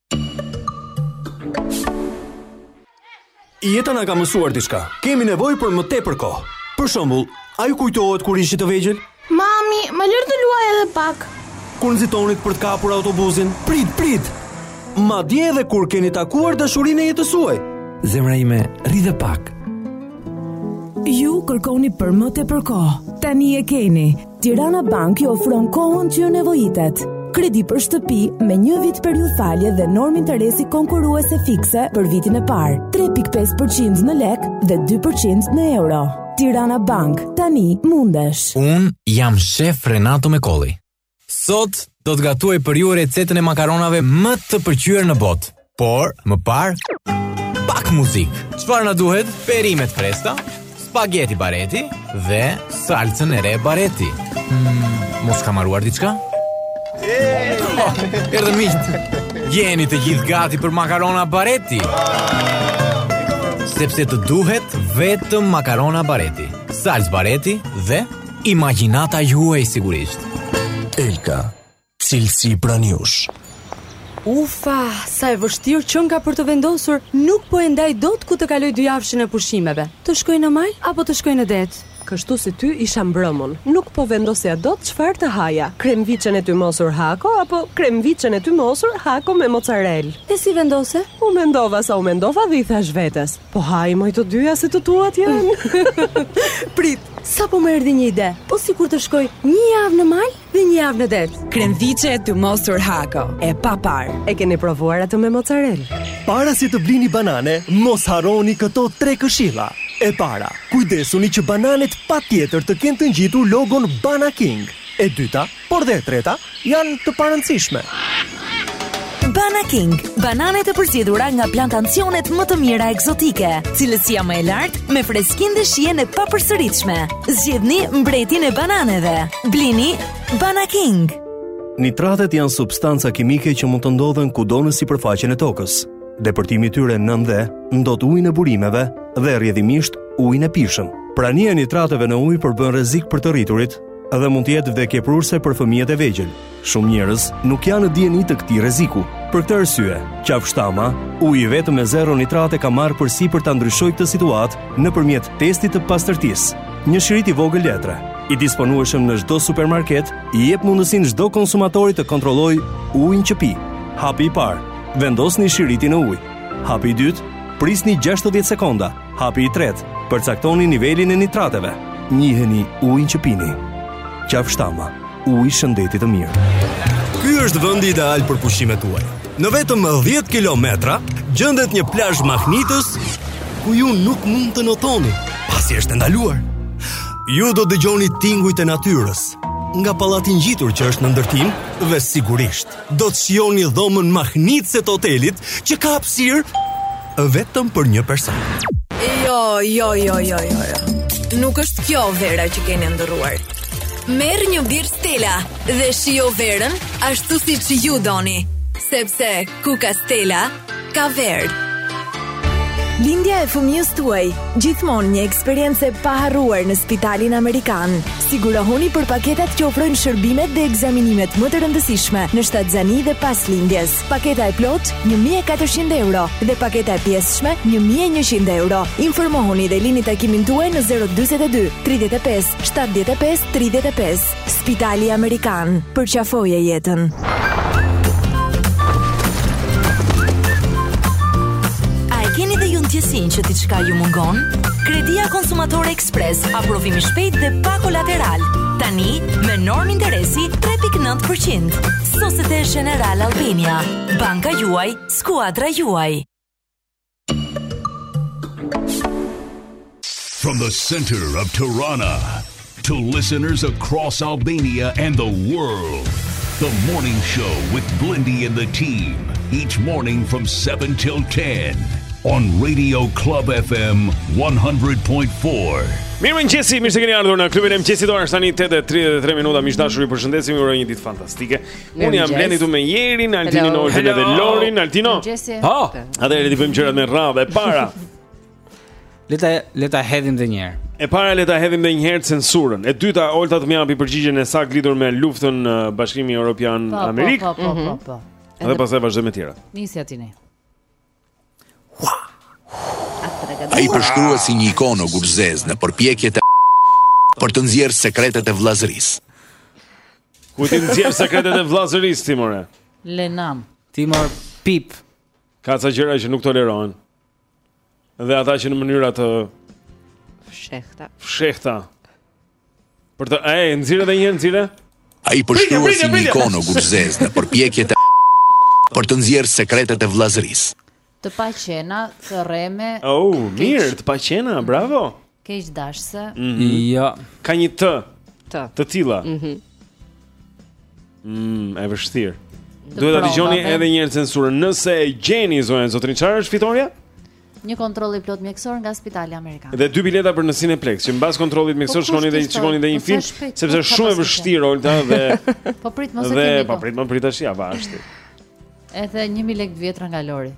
Jeta na ka mësuar diçka. Kemi nevojë për më tepër kohë. Për shembull, a ju kujtohet kur ishit të vegjël? Mami, më lër të luaj edhe pak. Kur nxitonit për të kapur autobusin? Prit, prit. Madje edhe kur keni takuar dashurinë e jetës suaj. Zemra ime, rri dhe pak. Ju kërkoni për më tepër kohë. Tani e keni. Tirana Bank ju ofron kohën që ju nevojitet. Kredi për shtëpi me një vit periudhë falje dhe normë interesi konkurruese fikse për vitin e parë, 3.5% në lek dhe 2% në euro. Tirana Bank, tani mundesh. Unë jam shef Renato Mekolli. Sot do të gatuaj për ju recetën e makaronave më të pëlqyer në botë. Por, më parë, pak muzikë. Çfarë na duhet? Perime të freskëta, spaghetti bareti dhe salcën e re bareti. Mm, mos kam harruar diçka? Erdhën miqtë. Jeni të gjithë gati për makarona bareti. Sepse të duhet vetëm makarona bareti, salcë bareti dhe imagjinata juaj sigurisht. Elka Cilësi pranë jush. Uffa, sa e vështirë qenka për të vendosur, nuk po e ndaj dot ku të kaloj dyjavëshin e pushimeve. Të shkoj në mal apo të shkoj në det? Kështu si ty isha mbrëmë, nuk po vendosja dot çfarë të haja, kremviçen e tymosur hako apo kremviçen e tymosur hako me mocarela. E si vendose? U mendova sa u mendova dhe i thashë vetes, po haji moj të dyja se të tuat janë. Prit, sapo më erdhi një ide, po sikur të shkoj një javë në mal? Dhe një javë në det. Kremviçe e tymosur hako, e paparë. E keni provuar atë me mozzarella? Para se të blini banane, mos harroni këto tre këshilla. E para, kujdesuni që bananet patjetër të kenë të ngjitur logon Bana King. E dyta, por dhe e treta, janë të parëndësishme. Bana King, bananet e përzgjedhura nga plantacionet më të mira ekzotike, cilësia më e lartë me freskinë dhe shijen e papërsëritshme. Zgjidhni mbretin e bananeve. Blini Bana King. Nitratet janë substanca kimike që mund të ndodhen kudo në sipërfaqen e tokës. Depërtimi i tyre nën dhe ndot ujin e burimeve dhe rrjedhimisht ujin e pijshëm. Prania e nitrateve në ujë përbën rrezik për të rriturit dhe mund të jetë vdekjeprurëse për fëmijët e vegjël. Shumë njerëz nuk janë në dijeni të këtij rreziku. Për këtë arsye, Qafshtama, uji i vetëm me zero nitrate ka marrë përsipër ta ndryshojë këtë situatë nëpërmjet testit të pastërtisë. Një shirit i vogël letre, i disponueshëm në çdo supermarket, i jep mundësinë çdo konsumatori të kontrollojë ujin që pi. Hapi i parë, vendosni shiritin në ujë. Hapi i dytë, prisni 60 sekonda. Hapi i tretë, përcaktoni nivelin e nitrateve. Njiheni ujin që pini. Qafshtama, uji i shëndetit të mirë. Ky është vendi ideal për pushimet tuaja. Në vetëm 10 kilometra gjendet një plazh mahnitës ku ju nuk mund të notoni, pasi është e ndaluar. Ju do dëgjoni tingujt e natyrës, nga pallati ngjitur që është në ndërtim dhe sigurisht Do të shijoni dhomën mahnitëse të hotelit që ka hapësirë vetëm për një person. Jo, jo, jo, jo, jo, jo. Nuk është kjo vera që keni ëndërruar. Merr një birrë Stela dhe shijo verën ashtu siç ju doni. Sepse ku ka Stela, Ka verë. Lindja e fëmijës tuaj, gjithmonë një eksperiencë e paharruar në Spitalin Amerikan. Sigurohuni për paketat që ofrojnë shërbimet dhe ekzaminimet më të rëndësishme në shtatzani dhe pas lindjes. Paketa e plotë 1400 euro dhe paketa e pjesshme 1100 euro. Informohuni dhe lini takimin tuaj në 042 35 75 35. Spitali Amerikan përqafoje jetën. A e keni dhe ju ndjesinë që diçka ju mungon? Kredia Konsumatore Express, aprovim i shpejtë dhe pa kolateral. Tani, me normë interesi 3.9%. Societe Generale Albania, banka juaj, skuadra juaj. From the center of Tirana to listeners across Albania and the world. The morning show with Blendi and the team each morning from 7 till 10 on Radio Club FM 100.4. Mirëmëngjesi, mirë se keni ardhur në klubin e mëngjesit. Ora është tani 8.33 minuta, miq të dashur ju përshëndesim, ju uroj një ditë fantastike, Unë jam Blendi këtu me Jerin, Altinin, Oltën dhe Lorin, Altino. Ha. Atëherë t'i bëjmë gjërat me radhë e para. Le ta le ta hedhim edhe një herë. E para le ta hedhim edhe një herë censurën. E dyta Olta të më japi përgjigjen e saktë lidhur me luftën në uh, Bashkimin Evropian po, po, Amerikë. Po, po, po, mhm. po. Edhe pastaj vazhdojmë me tjera. Nise Altini. Ai përshkruhet si një ikonë ogurzezë në përpjekje për të nxjerrë sekretet e vllazërisë. Ku t'i nxjerr sekretet e vllazërisë ti more? Le nam. Ti mor pip. Ka ca gjëra që nuk tolerohen. Dhe ata që në mënyra të fshehta. Fshehta. Për të, e, nxirre edhe njëherë, nxirre. Ai përshkruhet si një ikonë ogurzezë në përpjekje për të nxjerrë sekretet e vllazërisë. Të paqena, të rreme... Oh, keq... mirë, të paqena, bravo! Keqdashëse. Mm -hmm. Ja. Ka një të. Të. Të tilla. Mm -hmm. mm, e vështirë. Duhet ta dëgjoni edhe një herë censurën. Nëse e gjeni zonja zotërinj, çfarë është fitorja? Një kontroll i plotë mjekësor nga Spitali Amerikan. Dhe dy bileta për në Cineplex, që mbas kontrollit mjekësor po shkoni dhe shikoni dhe një po film, sepse është shumë e vështirë Olta dhe Po prit mos e kemi. Dhe po prit më prit tash ja vashti. Edhe 1000 lekë të vjetra nga Lori.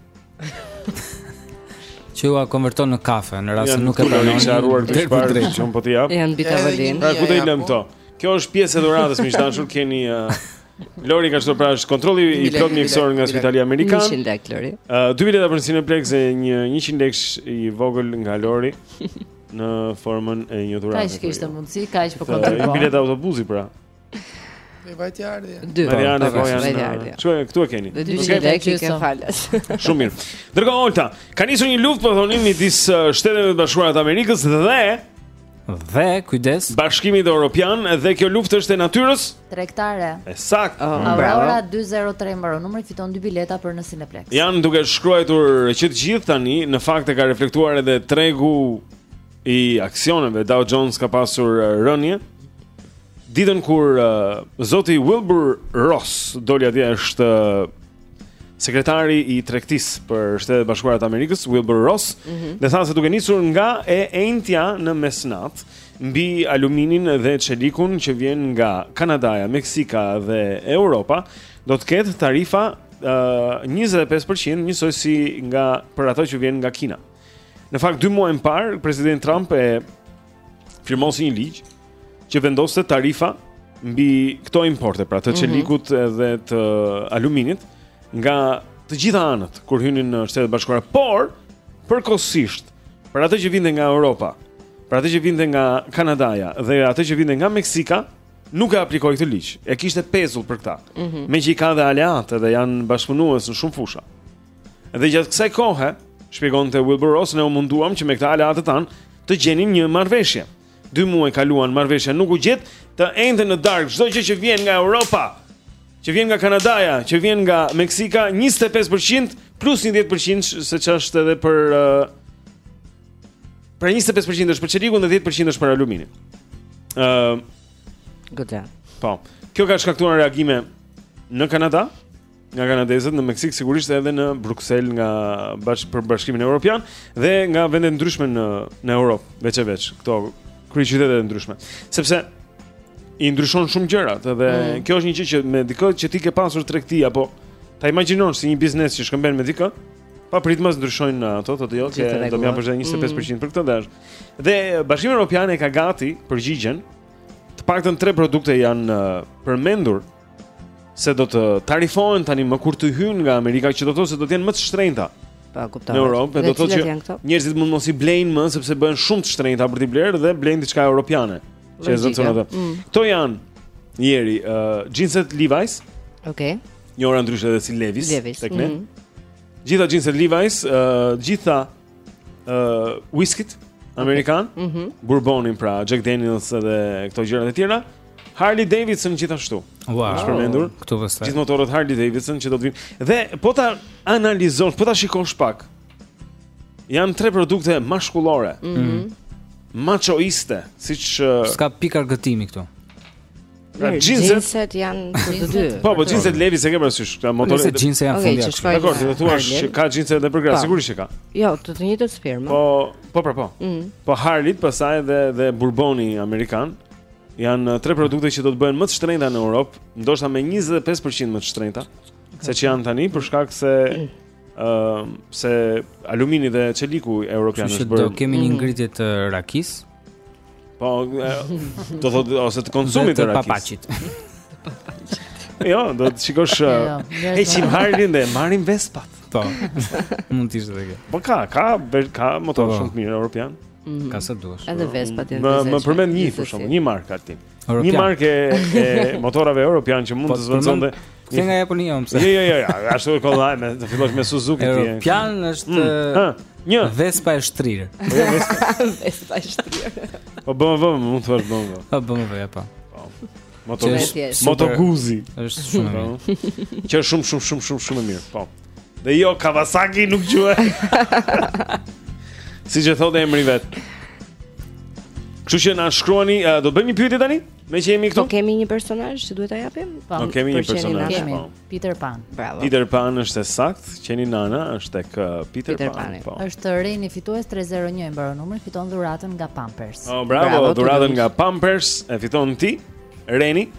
Që ua konverton në kafe, në rast se nuk e pranon. Janë harruar të shpar drejt, që un po t'i jap. Janë mbi tavolinë. Pra ku do i lëm këto? Kjo është pjesë e dhuratës, miq të dashur, keni uh, Lori ka shtuar pra është kontrolli i plotë mjekësor nga Spitali Amerikan. 100 lek Lori. Ë uh, dy bileta për Cineplex e një 100 lekësh i vogël nga Lori në formën e një dhurate. Kaq kishte mundsi, kaq po kontribuon. Një biletë autobusi pra. E vajtje-ardhje. Dy. Mariana po janë. Ço këtu e keni. Dhe 200 lekë që kanë falas. Shumë mirë. Dëgjo Olta, ka nisur një luftë po thonë midis Shteteve të Bashkuara të Amerikës dhe Dhe kujdes. Bashkimit Evropian dhe kjo luftë është e natyrës tregtare. E saktë. Oh, Aurora 203 mbaron numri fiton dy bileta për në Cineplex. Janë duke shkruajtur që të gjithë tani në fakt e ka reflektuar edhe tregu i aksioneve Dow Jones ka pasur uh, rënie. Ditën kur uh, zoti Wilbur Ross doli atje është uh, Sekretari i Tregtisë për Shtetet e Bashkuara të Amerikës, Wilbur Ross, mm -hmm. dhe tha se duke nisur nga e enjtja në mesnatë, mbi aluminin dhe çelikun që vjen nga Kanadaja, Meksika dhe Europa, do të ketë tarifa uh, 25% njësoj si nga për ato që vjen nga Kina. Në fakt, dy muaj më parë, Presidenti Trump e firmosi një ligj që vendoste tarifa mbi këto importe, pra të mhm. çelikut mm -hmm. edhe të aluminit nga të gjitha anët kur hynin në Shtetet e Bashkuara, por përkohësisht për atë që vinte nga Europa, për atë që vinte nga Kanadaja dhe atë që vinte nga Meksika, nuk e aplikoi këtë ligj. E kishte pezull për këta. Mm -hmm. Meqë i ka dhe aleatë edhe janë bashkëpunues në shumë fusha. Dhe gjatë kësaj kohe, shpjegonte Wilbur Ross, ne u munduam që me këta aleatët tanë të gjenim një marrëveshje. Dy muaj kaluan marrëveshja nuk u gjet, të enjten në darkë, çdo gjë që vjen nga Europa, që vjen nga Kanadaja, që vjen nga Meksika, 25% plus 10% se ç'është edhe për... Uh, Pra 25% është për çelikun dhe 10% është për aluminin. Ëm. Uh, Goxha. Po. Kjo ka shkaktuar reagime në Kanada, nga kanadezët në Meksikë, sigurisht edhe në Bruksel nga bash për Bashkimin Evropian dhe nga vende të ndryshme në në Europë, veç e veç, këto kryeqytete të ndryshme. Sepse i ndryshon shumë gjërat dhe mm. kjo është një gjë që me dikë që ti ke pasur tregti apo ta imagjinoni si një biznes që shkëmben me dikë, papritmas ndryshojnë ato, thotë jo, që do më japësh 25% mm. për këtë dash. Dhe Bashkimi Evropian e ka gati përgjigjen. Të paktën tre produkte janë përmendur uh, se do të tarifohen tani më kur të hyjnë nga Amerika, që do të thotë se do të jenë më të shtrenjta. Po, kuptoj. Në Europë do të thotë që njerëzit mund mos i blejnë më sepse bëhen shumë të shtrenjta për t'i blerë dhe blejnë diçka europiane. Që zot thonë ato. Mm. Kto janë ieri, ë, uh, xhinset Levi's. Okej. Okay. Njohur ndryshe edhe si Levi's, tek ne. Mm. Gjitha xhinset Levi's, ë, uh, gjitha ë uh, whiskit amerikan, okay. mm -hmm. bourbonin pra Jack Daniels edhe këto gjërat e tjera. Harley Davidson gjithashtu. Wow. Është përmendur. Këtu vështirë. Gjithë motorët Harley Davidson që do të vinë. Dhe po ta analizosh, po ta shikosh pak. Janë tre produkte mashkullore. Mhm. Mm Maçoiste, siç uh, s'ka pikë argëtimi këtu. Pra jeanset janë për të dy. Po, po jeanset Levi's e ke parasysh, këta motorë. Nëse jeanset janë fundi. Dakor, ti do thua që ka jeanset edhe për gra, po. sigurisht që ka. Jo, të të njëjtës firmë. Po, po, po, po. Mm. Po Harley pastaj dhe dhe Bourboni amerikan janë tre produkte që do të bëhen më të shtrenjta në Europë, ndoshta me 25% më të shtrenjta se ç'janë tani për shkak se ë uh, se alumini dhe çeliku europian është bërë. Do kemi një mhm. ngritje të rakisë Po, do thot ose të konsumit të rakisë. Jo, do të shikosh. Jo, jo, jo, heqim Harleyn dhe marrim Vespat. Po. Mund të ishte edhe kjo. Po ka, ka, ka motorë po, po. shumë të mirë europianë. Mhm. Ka sa duash. Edhe Vespat janë. Më përmend një për shembull, një markë aty. Një markë e motorave europianë që mund po, të zëvendësonte. Kthej nga Japonia, pse? Jo, jo, jo, jo, është e kollaj me, të fillosh me Suzuki ti. Europian është mm. një Vespa e shtrirë. Jo, Vespa e shtrirë. Po BMW, mund të thoshe BMW. Po BMW, po. po. Motor Moto Guzzi. Është shumë e mirë. Që është shumë shumë shumë shumë shumë e mirë, po. Dhe jo, Kawasaki nuk gjue Siç e thotë emri vetë Kështu që na shkruani, uh, do bëjmë një pyetje tani? Meqë jemi këtu? Po kemi një personazh që duhet ta japim? Po, no, kemi një personazh Kemi, po. Peter Pan Bravo. Peter Pan është e saktë, qeni Nana është tek Peter, Peter Pan po. është Reni fitues 301 e mbaron numrin, fiton dhuratën nga Pampers oh, Bravo, bravo dhuratën nga Pampers, e fiton ti, Reni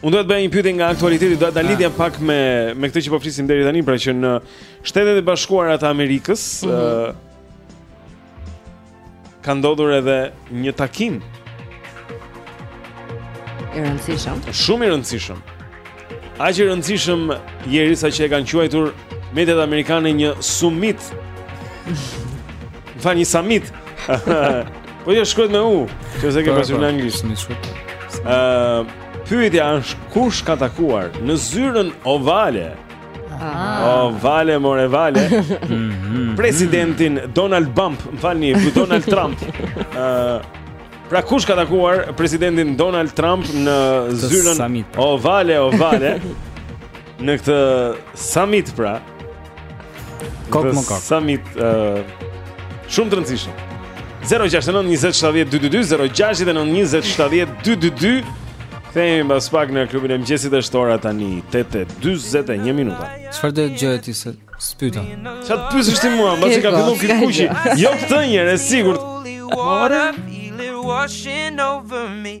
Unë do të bëj një pyetje nga aktualiteti, do ta ah. lidhja pak me me këtë që po flisim deri tani, pra që në Shtetet e Bashkuara të Amerikës mm -hmm. uh, ka ndodhur edhe një takim i rëndësishëm. Shumë i rëndësishëm. Aq i rëndësishëm Jeri saqë e kanë quajtur mediat amerikane një summit. Fal, një samit. Po jo shkruhet me u, sepse e ke po, pasur po, në anglisht. Nuk shkruhet. Ëm, pyetja është kush ka takuar në zyrën ovale? Aha. O vale more vale. Mhm. Presidentin Donald Bump, më falni, Donald Trump. Ë Pra kush ka takuar presidentin Donald Trump në zyrën Ovale Ovale? Në këtë summit pra. Kok më kok. Summit uh, shumë të rëndësishëm. 069 20 70 222 069 20 70 222 Kthehemi mbas pak në klubin e mëngjesit është ora tani 8:41 minuta. Çfarë do të gjeje ti se s'pyta? Sa të pyesësh ti mua, mbas e ka filluar këtë kuqi. Jo këtë njëherë, e sigurt. I feel it washing over me.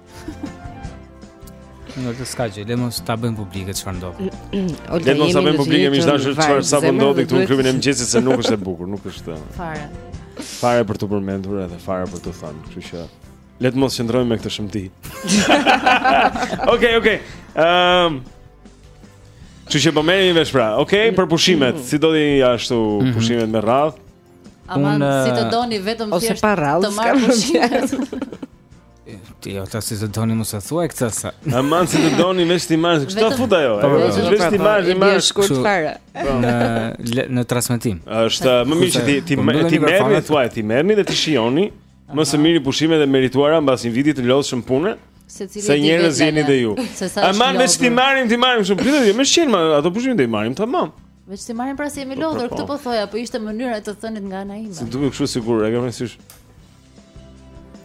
Nuk të s'ka gjë, le mos ta bëjmë publike çfarë ndodh Le mos ta bëjmë publike, miq të dashur, çfarë sapo ndodhi Këtu në klubin e mëngjesit se nuk është e bukur, nuk është Fare Fare për të përmendur edhe fare për të thënë Kështu që Le të mos qëndrojmë me këtë shëmti Okej, okej ehm, Kështu që po merremi vesh pra Okej, për pushimet Si do t'i ashtu mhm. pushimet me radhë Aman, si të doni vetëm thjesht t'i marr pushimet Ti jo ta si të doni mos e thuaj këtë sa. Aman si të doni veç t'i marr, kështu ta fut ajo. Po, po, po. Veç t'i marr, i bie shkurt fare. Në në transmetim. Është më mirë që t'i t'i t'i merrni thuaj t'i merrni dhe t'i shijoni. Më së miri pushimet e merituara mbas një viti të lodhshëm pune. Se njerëz jeni dhe ju. Aman veç t'i marrim t'i marrim shumë pyetje, më shqen më ato pushime do i marrim tamam. Veç t'i marrim pra se jemi lodhur këtë po thoja, po ishte mënyra e të thënit nga ana ime. Si duket kështu sigur, e kam rëndësish.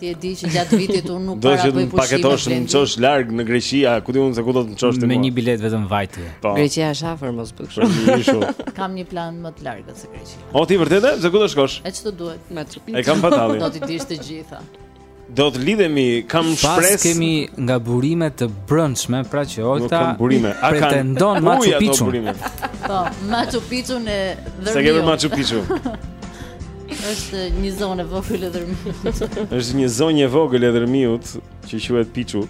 Ti e di që gjatë vitit unë nuk para bëj pushime. Do të paketosh më çosh larg në Greqi, a ku di unë se ku do të çosh ti? Me një biletë vetëm vajtje. Po. Greqia është afër mos bëj kështu. Kam një plan më të largët se Greqia. O ti vërtet e? Se ku do shkosh? E ç'të duhet? Me çupin. E kam patalli. Do t'i dish të gjitha. Do të lidhemi, kam shpresë. Pas kemi nga burime të brëndshme, pra që Olta pretendon Machu Picchu. Po, Machu Picchu në Dhërmi. Se kemi Machu Picchu. Është një zonë e vogël e Dhërmiut. Është një zonjë e vogël e Dhërmiut që quhet Piçu.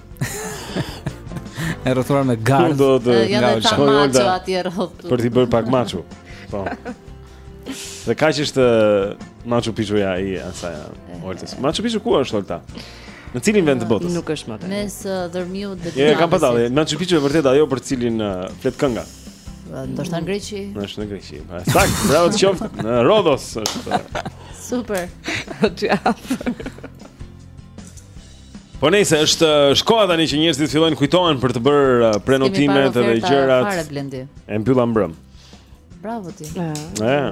E rrethuar me gardh. Do të nga Olta. Po Olta aty rreth. Për të bërë pak maçu. Po. Dhe kaq është Machu Picchu-ja i asaj Oltës. Machu Picchu ku është Olta? Në cilin vend të botës? Nuk është më tani. Mes uh, Dhërmiut dhe Himarës. Ja, kam patalli. Machu Picchu është vërtet ajo për të cilin uh, flet kënga. Ndoshta në Greqi. Është në Greqi. Po, saktë, bravo të qoftë. Në Rodos është. Super. Po nejse, është koha tani që njerëzit fillojnë kujtohen për të bërë uh, prenotimet dhe gjërat. Fare Blendi. E mbylla mbrëmë. Bravo ti. Ëh.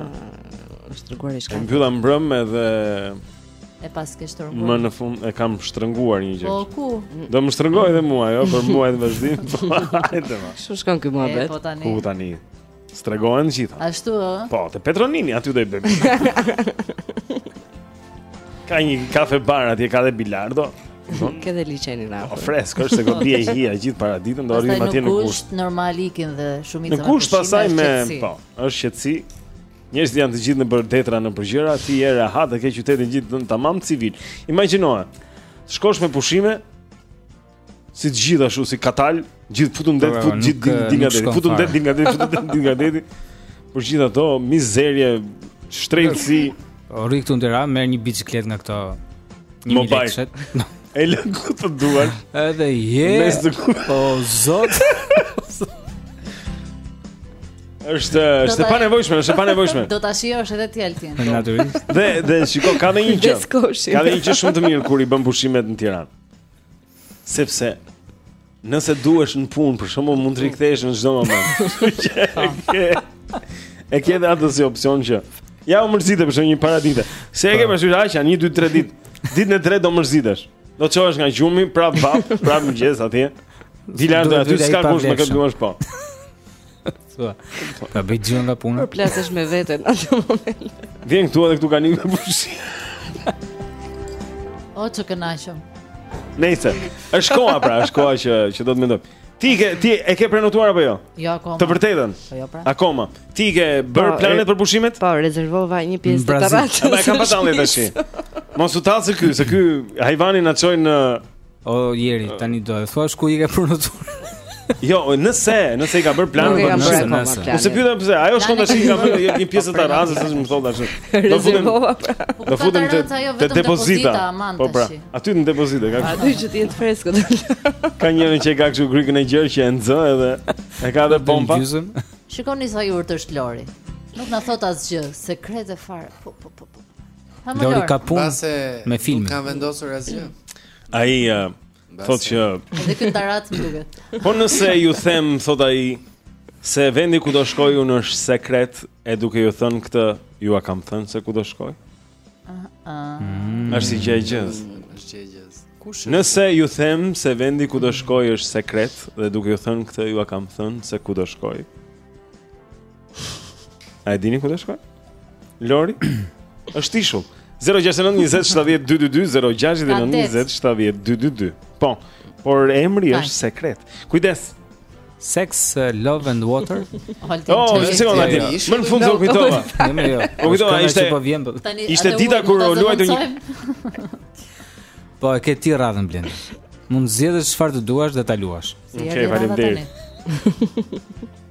Është treguar i shkëndijë. E mbylla mbrëmë edhe E paske shtrënguar. Më në fund e kam shtrënguar një gjë. Po ku? Do më shtrëngoj edhe mua, jo, për muajin në vazhdim. Po, hajde më. Ku shkon ky muhabet? Po tani. Ku tani? S'tregohen të gjitha. Ashtu ë? Po, te Petro Nini aty do i bëj. ka një kafe bar atje ka dhe bilardo. Ke dhe liqenin afër? Po fresk është se do bie hija gjithë paraditen do arrijmë atje në gusht. Në gusht normal ikin dhe shumica. Në gusht pastaj me, po, është qetësi. Njerëzit janë të gjithë nëpër detra, nëpër gjëra, ti je rehat dhe ke qytetin të gjithë tamam civil. Imagjinoje. Shkosh me pushime si të gjithë ashtu si katal, gjithë futun det, po, po, fut gjithë dinga det, futun det, dinga det, futun det, dinga det. Për gjithë ato mizerje, shtrejtësi. Rri këtu në Tiranë, merr një biçikletë nga këto. Një biçikletë. E lë ku të duash. Edhe je. Mes të ku. O zot. Është e panevojshme, është e panevojshme. Do ta shijosh edhe ti Altin. Natyrisht. Dhe dhe shikoj ka dhe një gjë. Ka dhe një gjë shumë të mirë kur i bën pushimet në Tiranë. Sepse nëse duhesh në punë, për shembull mund të rikthehesh në çdo moment. E ke edhe atë si opsion që ja u mërzite për shembull një paradite. Se e ke po. pasur aq, janë 1 2 3 ditë. Ditën e tretë do mërzitesh. Do të çohesh nga gjumi prap vapë, prap mëngjes atje. Dilan do aty s'ka kush me është po. Thua. Ta bëj gjën nga puna. Përplasesh me veten atë moment. Vjen këtu edhe këtu kanë një bushi. O të kënaqem. Nejse, është koha pra, është koha që që do të mendoj. Ti ke ti e ke prenotuar apo jo? Jo akoma. Të vërtetën? Po jo pra. Akoma. Ti ke bër po, planet për pushimet? Po, rezervova një pjesë të tarracës. Ma ka patalli tash. Mos u tall se ky, se ky hajvani na çoi në O Jeri, tani do të thuash ku i ke prenotuar? Jo, nëse, nëse i ka bërë planin për nëse, nëse. Po se pyetem pse, ajo shkon tash i ka bërë një pjesë të tarracës, s'më thotë tash. Do futem. Pra. Po do futem te te depozita. Po pra, aty në depozitë ka. Aty që të jesh freskët. Ka njërin që e ka kështu grikën e gjerë që e nxë edhe e ka edhe bomba. Shikoni sa i urtë është Lori. Nuk na thot asgjë, sekrete fare. Po po po. po. Lori ka punë me filmin. Nuk ka vendosur asgjë. Ai uh, thotë që edhe ky tarracë më duket. Po nëse ju them thotë ai se vendi ku do shkoj unë është sekret e duke ju thënë këtë ju a kam thënë se ku do shkoj? Ëh. Mm. Është si gjëegjëzë. Është gjëegjëzë. Kush? Nëse ju them se vendi ku do shkoj është sekret dhe duke ju thënë këtë ju a kam thënë se ku do shkoj? A e dini ku do shkoj? Lori? Është ishull. 069 20 70 222 069 20 70 222. Po. Por emri është sekret. Kujdes. Sex, uh, Love and Water. Oh, më shikon aty. Më në fund u kujtova. Jo, më jo. Po kujtova ishte. Po vjen. Po. Ishte dita kur u luajt një. Po e ke ti radhën Blend. Mund të zgjedhësh çfarë të duash dhe ta luash. Okej, faleminderit.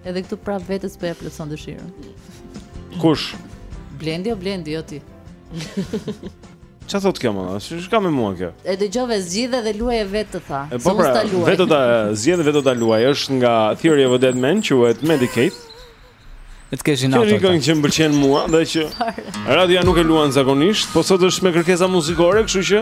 Edhe këtu prap vetes po ja plotson dëshirën. Kush? Blendi o Blendi jo ti. Ça thotë kjo më, çfarë ka me mua kjo? E dëgjove zgjidhe dhe luaje vetë të tha E po pra, vetë zgjidhe, vetë luaje është nga Theory of a Dead Man quhet Medicate Është shumë e lartë Kjo një këngë që më pëlqen mua dhe që Radioja nuk e luan zakonisht Po sot është me kërkesa muzikore, këshu që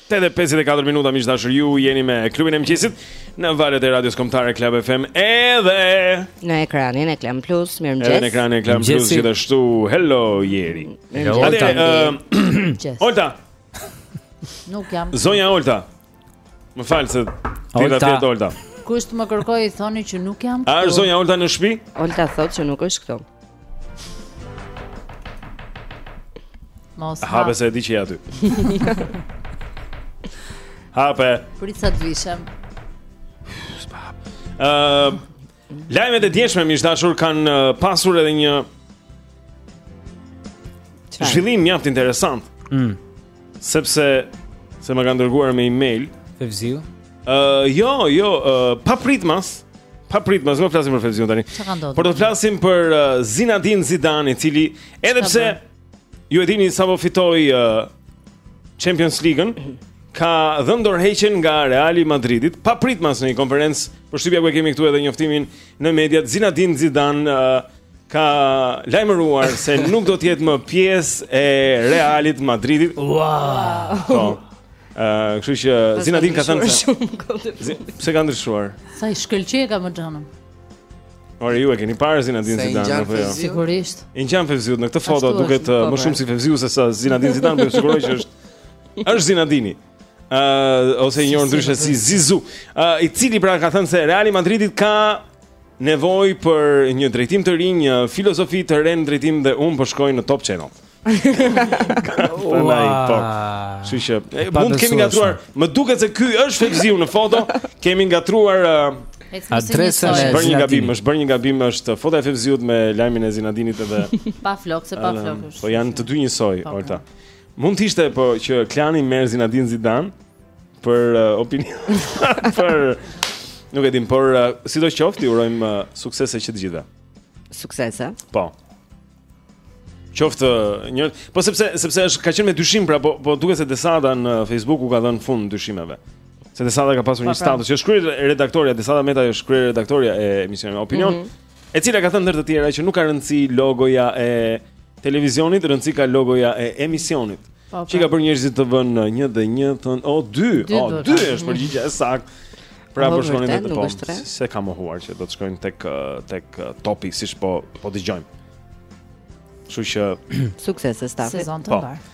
8:54 minuta miq të dashur ju jeni me klubin e mëngjesit në valët e radios kombëtare Club FM edhe në ekranin e Klan Plus mirëmëngjes në ekranin e Klan Plus gjithashtu hello Jeri hello Olta uh, Olta nuk jam zonja Olta më fal se Olta fjet Olta kush të më kërkojë i thoni që nuk jam a është zonja Olta në shtëpi Olta thotë që nuk është këtu Mos hape. Hape se e di që je aty. hape. Prit sa të vishem. Spa. Ëm uh, Lajmet e djeshme miq të dashur kanë uh, pasur edhe një zhvillim mjaft interesant. Mm. Sepse se më kanë dërguar me email Fevziu. Ë uh, jo, jo, uh, pa pritmas. Pa prit, mos flasim për Fevziun tani. Por do të flasim për uh, Zinadin Zidan, i cili edhe pse ju e dini sapo fitoi uh, Champions League-n, ka dhënë dorëheqjen nga Reali i Madridit. Papritmas në një konferencë, për shtyp, ja ku e kemi këtu edhe njoftimin në mediat, Zinadin Zidan uh, ka lajmëruar se nuk do të jetë më pjesë e Realit të Madridit. Wow. Po. Ëh, uh, kështu që Zinadin ka thënë se pse ka ndryshuar? Sa i shkëlqeka, më xhanëm. Ore ju e keni parë Zinadin Zidan apo jo? Sigurisht. I ngjan Fevziut në këtë foto duket uh, më shumë si Fevziu se sa Zinadin Zidan, por ju siguroj që është është Zinadini. Ëh, uh, ose i njohur ndryshe si Zizu. Ëh, uh, i cili pra ka thënë se Reali i Madridit ka Nevojë për një drejtim të ri, një filozofi të re në drejtim dhe unë po shkoj në Top Channel. Tanaj po. Kështu që e, Pa mund të kemi besueshme. ngatërruar. Më duket se ky është Fevziu në foto. Kemi ngatërruar uh, Ecni se Adresën njësoj. e- bërë një Zinatini. gabim, është bërë një gabim, është foto e Fevziut me lajmin e Zinadinit edhe Pa flokë, se pa edhe- flokë është. Po janë të dy njësoj, Po, Olta. Mund të ishte po që Klani merr Zinadin Zidan, Për uh, opinion Për Nuk e dim, por uh, sidoqoftë, u urojmë uh, suksese që të gjithëve. Suksese. Po. Qoftë uh, një, po sepse sepse është ka qenë me dyshim, pra po po duket se Desada në Facebook u ka dhënë fund dyshimeve. Se Desada ka pasur po, një pra. status, kryeredaktorja Desada Metaj, kryeredaktorja e emisionit Opinion. Mm -hmm. E cila ka thënë ndër të tjera që nuk ka rëndësi logoja e televizionit, rëndësi ka logoja e emisionit. Po, që po. i ka bërë njerëzit të vënë një dhe një, thon, o dy, dy o dy është përgjigja e saktë. Pra po shkonin në top. Se ka mohuar që do të shkojnë tek tek topi siç po po dëgjojmë. Kështu që suksese stafit. Sezon të po. mbar.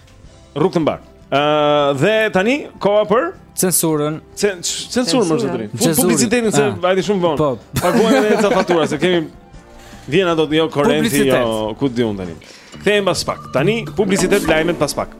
Rrugë të mbarë. Ë dhe tani koha për censurën. Censurën më zotëri. Publicitetin se vajti ah. shumë vonë. Po. Paguajmë edhe ca fatura se kemi vjen ato jo korrenci jo ku di unë tani. Kthehem pas pak. Tani publicitet lajmet pas pak.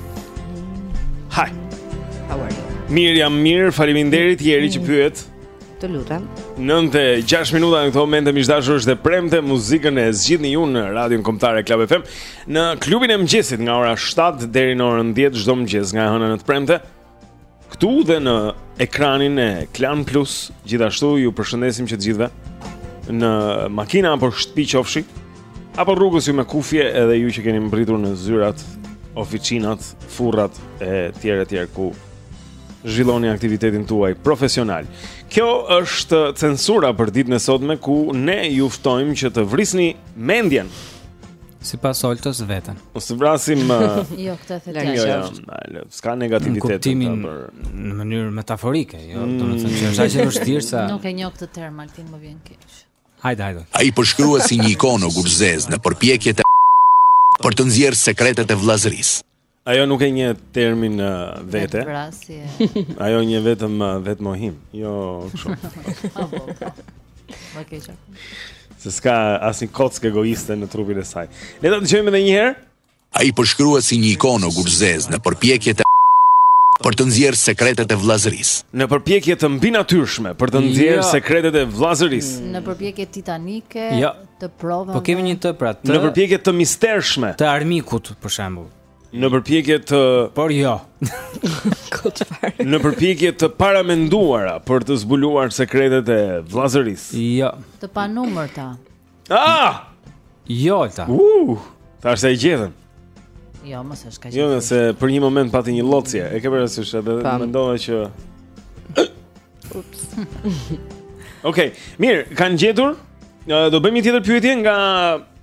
Hi. How are you? Mirë jam mirë, faleminderit Jeri që pyet. Të lutem. 96 minuta në këto momente miq të dashur është e premte muzikën e zgjidhni ju në Radion Kombëtare Club FM në klubin e mëngjesit nga ora 7 deri në orën 10 çdo mëngjes nga e hëna në të premte. Këtu dhe në ekranin e Klan Plus, gjithashtu ju përshëndesim që të gjithëve në makina apo shtëpi qofshi, apo rrugës ju me kufje edhe ju që keni mbritur në zyrat, oficinat, furrat e tjera e tjera ku zhvilloni aktivitetin tuaj profesional. Kjo është censura për ditën e sotme ku ne ju ftojmë që të vrisni mendjen. Sipas Oltës veten. Po s'e vrasim Jo, këtë e them. Jo, jo, s'ka negativitet kuptimin për në mënyrë metaforike, jo, mm. domethënë që është aq e vështirë sa Nuk e njoh këtë term, Altin, më vjen keq. Hajde, hajde. Ai përshkruhet si një ikonë gurzez në përpjekje të për të nxjerrë sekretet e vëllazërisë. Ajo nuk e njeh termin uh, vete. Ajo njeh vetëm uh, vetëmohim. Jo, kështu. Po, po, po. Më e keqe. Se s'ka asnjë kockë egoiste në trupin e saj. Le ta dëgjojmë edhe njëherë. Ai përshkruhet si një ikonë gurzez në përpjekje të për të nxjerrë sekretet e vllazëris. Në përpjekje të mbinatyrshme për të nxjerrë ja. sekretet e vllazëris. Në përpjekje titanike. Ja. Të provave. Po kemi një të pra të Në përpjekje të mistershme. Të armikut për shembull. Në përpjekje të Por jo. Kot fare. Në përpjekje të paramenduara për të zbuluar sekretet e vllazërisë. Jo. Të panumërta. Ah! Jo, ta. Uh, tash e gjetën. Jo, mos është kaq. Jo, se për një moment pati një llocje. E ke parasysh edhe mendova që Ups. Okej, okay, mirë, kanë gjetur. Do bëjmë një tjetër pyetje nga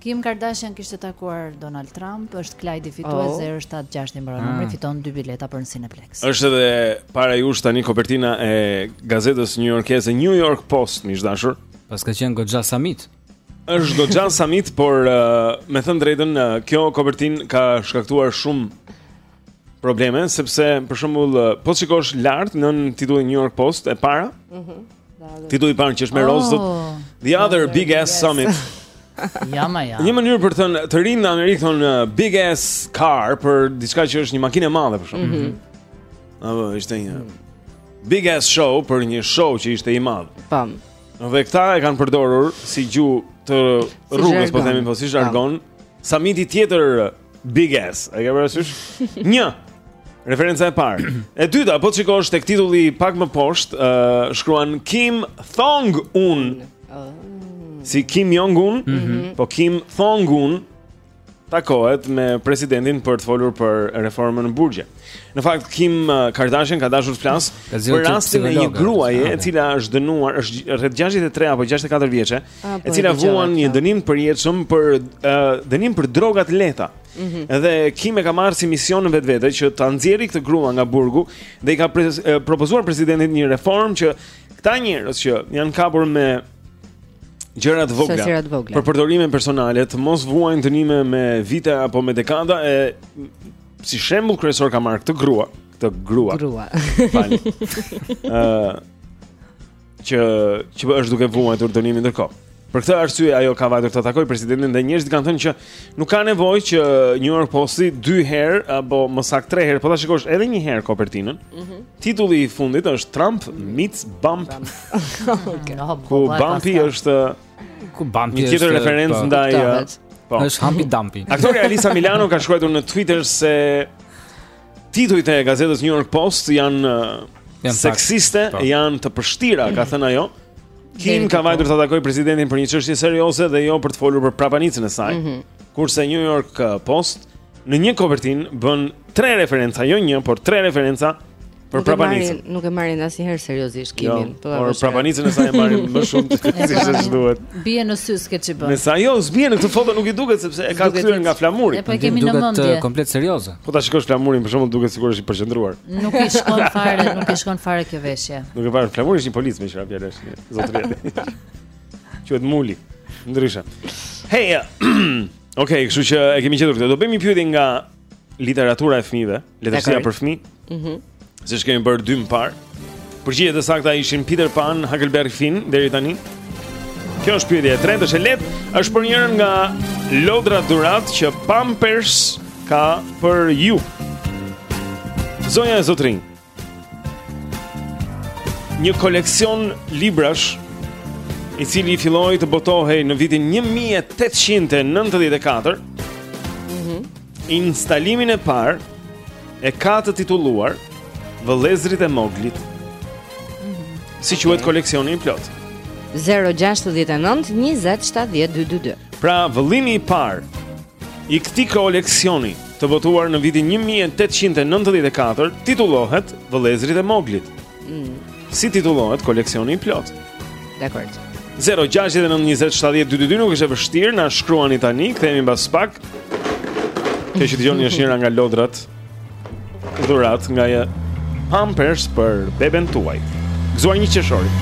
Kim Kardashian kishte takuar Donald Trump, është Klajdi fitues 076 i mbaron numri, fiton dy bileta për në Cineplex. Është edhe para jush tani kopertina e gazetës njujorkeze New York Post, miq të dashur. Paska qenë goxha summit. Është goxha summit, por uh, me thënë të drejtën, uh, kjo kopertinë ka shkaktuar shumë probleme sepse për shembull po të shikosh lart në titullin New York Post e para. Mhm. Mm Titulli i parë që është me rozë oh, The other okay, big ass yes. summit. ja ma ja. Një mënyrë për të thënë të rinjtë në Amerikë thonë uh, big ass car për diçka që është një makinë e madhe për shembull. Mhm. Mm Apo ishte një big ass show për një show që ishte i madh. Pam. Dhe këta e kanë përdorur si gjuhë të rrugës, po themi po si jargon. Samiti tjetër Big ass. A ke parasysh? Një. Referenca e parë. E dyta, po të shikosh tek titulli pak më poshtë, uh, shkruan Kim Thong Un. Oh. Si Kim Jong Un, mm -hmm. po Kim Thong Un takohet me presidentin për të folur për reformën në burgje. Në fakt Kim uh, Kardashian ka dashur të flasë për rastin e një gruaje e cila është dënuar është rreth 63 apo 64 vjeçe, Ah, po, e cila vuan një dënim të përjetshëm për uh, dënim për droga të lehta. Mm -hmm. Dhe Kim e ka marrë si mision vetvetes që ta nxjerrë këtë grua nga burgu dhe i ka pre eh, propozuar presidentit një reformë që këta njerëz që janë kapur me gjëra të vogla, vogla për përdorime personale të mos vuajnë dënime me vite apo me dekada e si shembull kryesor ka marrë këtë grua, këtë grua. Grua. Ëh. uh, që që është duke vuajtur dënimin ndërkohë. Për këtë arsye ajo ka vajtur të takojë presidentin dhe njerëzit kanë thënë që nuk ka nevojë që New York Post-i dy herë apo më saktë tre herë, po ta shikosh edhe një herë kopertinën. Mm -hmm. Titulli i fundit është Trump meets Rump. okay. Po, ku po, po, Rumpi është ku Rumpi është tjetër referencë ndaj po. Është Humpty Dumpty. Aktorja Alyssa Milano ka shkruajtur në Twitter se Titujt e gazetës New York Post janë janë seksiste, po. janë të pështira, ka thënë ajo. Kim ka vajtur të takojë presidentin për një çështje serioze dhe jo për të folur për prapanicën e saj. Mm -hmm. Kurse New York uh, Post në një kopertinë bën tre referenca, jo një, por tre referenca për prapanicën. Nuk e marrin asnjëherë seriozisht jo, Kimin, jo, po. Por prapanicën e saj e marrin më shumë se ç'duhet. Bie në sy s'ke ç'i bën. Nëse ajo s'bie në këtë foto nuk i duket sepse e ka kthyer nga flamuri. Po e kemi në mendje. Duket komplet serioze. Po ta shikosh flamurin për shembull duket sikur është i përqendruar. Nuk i shkon fare, nuk i shkon fare kjo veshje. Nuk e parë flamurin është një polic me çfarë fjalësh. Zotëri. Quhet Muli. Ndryshe. Hey. Okej, kështu që e kemi gjetur këtë. Do bëjmë një pyetje nga literatura e fëmijëve. letërsia për fëmijë mm -hmm. Siç kemi bërë dy më parë Përgjigjet e sakta ishin Peter Pan, Huckleberry Finn, deri tani Kjo është pyetja e tretë, është e lehtë, është për njërën nga lodrat dhuratë që Pampers ka për ju. Zonja e Zotërinj. Një koleksion librash i cili filloi të botohej në vitin 1894. Mhm. Mm Instalimin e parë e ka të titulluar Vëllezërit e Moglit. Mm -hmm. Si quhet okay. koleksioni i plot? 069 20 70 222. Pra, vëllimi i parë i këtij koleksioni të botuar në vitin 1894 titullohet Vëllezërit e Moglit. Mm. Si titullohet koleksioni i plot? Dakor. 0692070222 nuk është e vështirë, na shkruani tani, kthehemi mbas pak. Kjo që dëgjoni është njëra nga lodrat dhuratë nga Pampers për beben tuaj. Gëzuar një qershorin.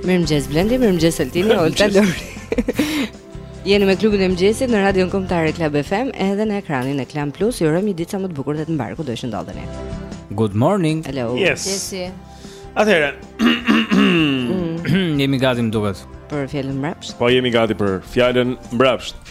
Mirë mëngjes Blendi, mirë mëngjes Altini, Olta Lori Jeni me klubin e mëngjesit në radion kombëtare Club FM edhe në ekranin e Klan Plus Ju urojmë një ditë sa më të bukur dhe të mbarë kudo që ndodheni Good morning Hello Yes Jesi Atëherë mm. Jemi gati më duket Për fjalën mbrapsht Po jemi gati për fjalën mbrapsht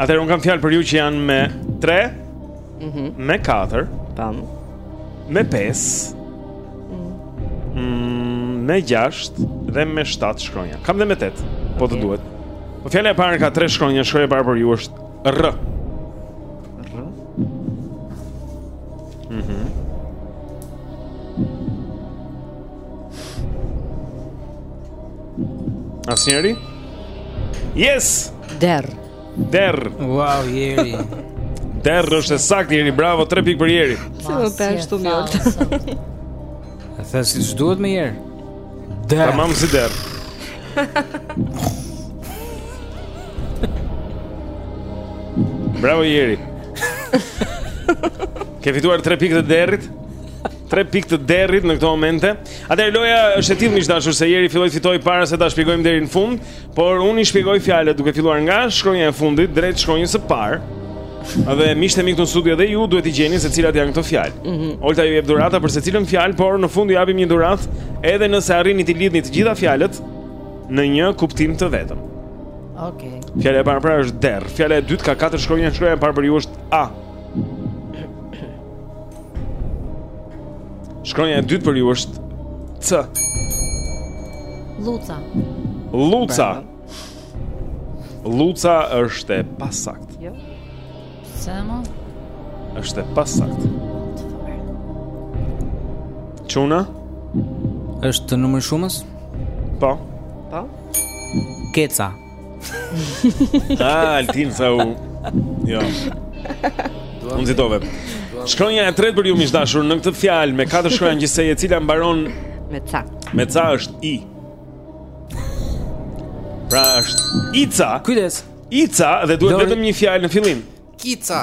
Atëherë unë kam fjalë për ju që janë me 3, mm -hmm. me 4, tam, me 5, mm, me 6 dhe me 7 shkronja. Kam dhe me 8, po të duhet. Po fjala e parë ka 3 shkronja, shkronja e parë për ju është Rr. Rr. Mhm. Mm Asnjëri? Yes! Derr. Derr. Wow, Jeri. Derr është e saktë Jeri, bravo, 3 pikë për Jerin. Sa do të ashtu më jot. A thënë si duhet më Jeri? Derr. Tamam si derr. Bravo Jeri. Ke fituar 3 pikë të derrit. 3 pikë të derrit në këto momente. Atëherë loja është e tillë miq të dashur se Jeri filloi fitoi para se ta shpjegojmë deri në fund, por unë i shpjegoj fjalët duke filluar nga shkronja e fundit drejt shkronjës së parë. Dhe miqtë e mi këtu në studio dhe ju duhet t'i gjeni se cilat janë këto fjalë. Mm -hmm. Olta ju jep dhurata për secilën fjalë, por në fund ju japim një dhuratë edhe nëse arrini t'i lidhni të gjitha fjalët në një kuptim të vetëm. Okej. Okay. Fjala e parë pra është derr. Fjala e dytë ka katër shkronja, shkronja e parë për ju është A. Shkronja e dytë për ju është C. Lluca. Lluca. Lluca është e pasaktë. Jo. Pse më? Është e pasaktë. Çuna? Është numër shumës? Po. Po. Keca. Ah, Altin sa u. Jo. Unë zitove. Shkronja e tretë për ju miq të dashur në këtë fjalë me katër shkronja gjithsej e cila mbaron me ca. Me ca është i. Pra është ica. Kujdes. Ica dhe duhet vetëm një fjalë në fillim. Kica.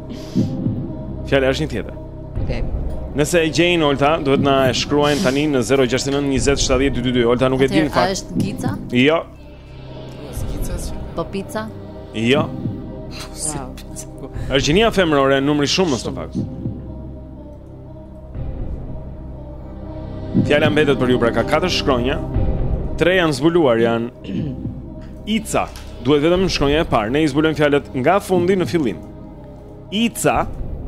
Fjala është një tjetër. Okej. Nëse e gjejnë Olta, duhet të na e shkruajnë tani në 069 20 70 222. Olta nuk e di në fakt. Atëherë është gica? Jo. Gica si? Po pizza? Jo. Është gjinia femërore numri shumës në fakt. Fjala mbetet për ju pra ka katër shkronja. Tre janë zbuluar, janë Ica. Duhet vetëm shkronja e parë. Ne i zbulojmë fjalët nga fundi në fillim. Ica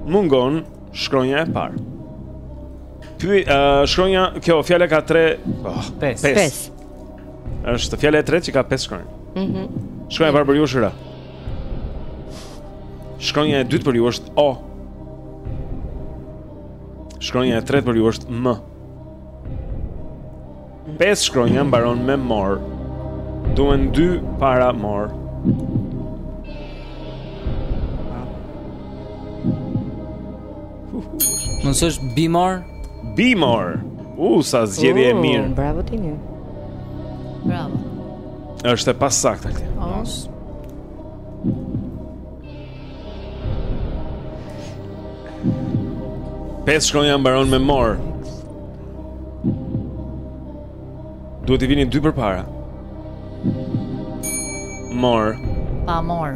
mungon shkronja e parë. Ty uh, shkronja, kjo fjala ka 3 oh, 5. 5. Është fjala e tretë që ka 5 shkronja. Mhm. Mm shkronja e parë për ju është R. Shkronja e dytë për ju është O. Shkronja e tretë për ju është M. Pesë shkronja mbaron me mor. Duhen dy para mor. Mos është bimor? Bimor. U sa zgjedhje e oh, mirë. Bravo ti një. Bravo. Është e pasaktë. Është. Pesë shkronja mbaron me mor. Duhet t'i vini dy përpara. Mor. Pa mor.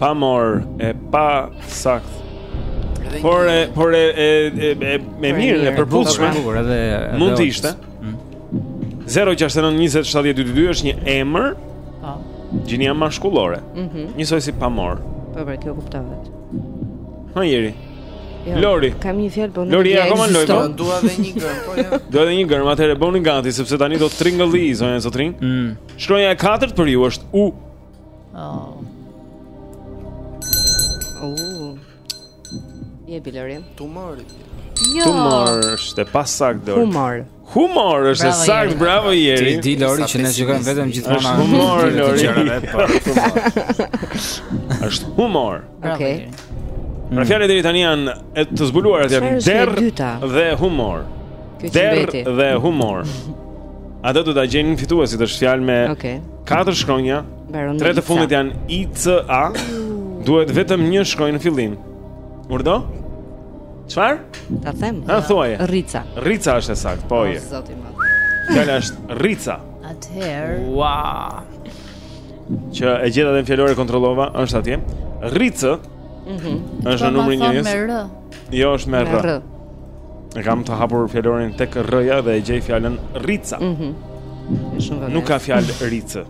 Pa mor e pasaktë. Por e por e e e e mirë, e përputhshme. Mund të ishte. Mm. 069207222 është një emër. Po. Gjinia mashkullore. Mhm. Mm Njësoj si pamor. Po, pra kjo kuptohet. Ma Jeri. Jo, Lori. Kam një fjalë po nuk e di. Lori akoma loj. Po dua edhe një gërmë, po ja. Dua edhe një gërmë, atëherë bëhuni gati sepse tani do të tringëllijë zonja zotërinj. Mm. Shkronja e katërt për ju është U. Oh. Je Bilori. Tumor. Jo. Tumor është e pasaktë. Humor. Humor është bravo, saktë, bravo Jeri. Ti di Lori që ne shikojmë vetëm gjithmonë anë. Humor Lori. Po, është humor. Okej. Pra mm. fjalët deri tani janë e të zbuluara ato janë derë dhe humor. Derë dhe humor. A do të ta gjenin fituesit është fjalë me okay. katër shkronja Mbaron me Tre të fundit janë I C A. Duhet vetëm një shkronjë në fillim. Urdhro? Çfar? Ta them. Ha thuaje. Rrica. Rrica është e saktë, po je. Zoti më. Fjala është Rrica. Atëherë. Ua. Që e gjeta dhe në fjalor e kontrollova, është atje. Rrica. Mhm. Është në po, numrin 1. Me R. Jo, është me Rr. E kam të hapur fjalorin tek Rr-ja dhe e gjej fjalën Rrica. Mhm. Nuk ka fjalë Rica.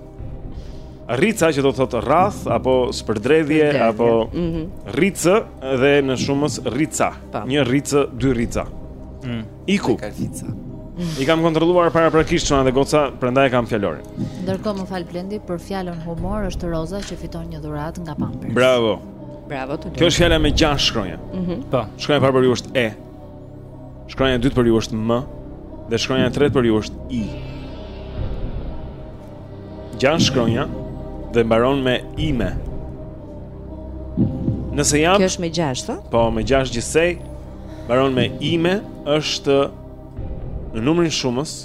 Rrica që do të thotë rrath apo spërdredhje apo mm -hmm. rricë dhe në shumës rrica. Po. Një rricë, dy rrica. Mm. Iku. I kam kontrolluar paraprakisht çuna dhe goca, prandaj kam fjalorin. Ndërkohë më fal Blendi për fjalën humor është Roza që fiton një dhuratë nga Pampers. Bravo. Bravo të Kjo është fjala me 6 shkronja. Mhm. Mm po. Shkronja e parë për ju është E. Shkronja e dytë për ju është M dhe shkronja e tretë për ju është I. 6 shkronja dhe mbaron me ime. Nëse jam Kjo është me 6, a? Po, me 6 gjithsej. Mbaron me ime është në numrin shumës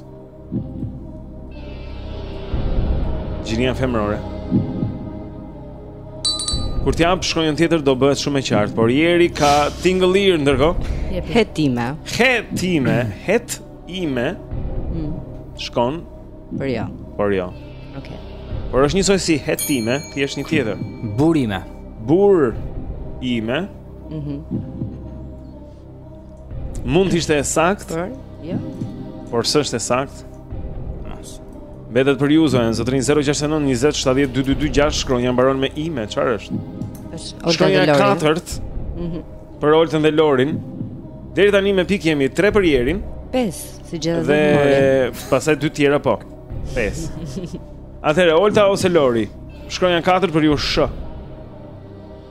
Gjinia femrore Kur të jap shkronjën tjetër do bëhet shumë e qartë Por Jeri ka tingëllir ndërkohë Hetime Hetime Het ime mm. Shkon Por jo Por jo Ok Por është njësoj si hetime Thjesht një tjetër Burime Bur ime mm -hmm. Mund të ishte e saktë. Por, jo. Por s'është e saktë. Mos. Mbetet për ju zonja, zotërinj 069 20 70 222 6 shkronja mbaron me ime, çfarë është? Është Olta dhe Lori. Katërt. Mhm. Për Oltën dhe Lorin. Deri tani me pikë jemi 3 për Jerin. 5, si gjithë dhe Lorin. Dhe pastaj dy tjera po. 5. Atëherë Olta ose Lori. Shkronja e 4 për ju sh.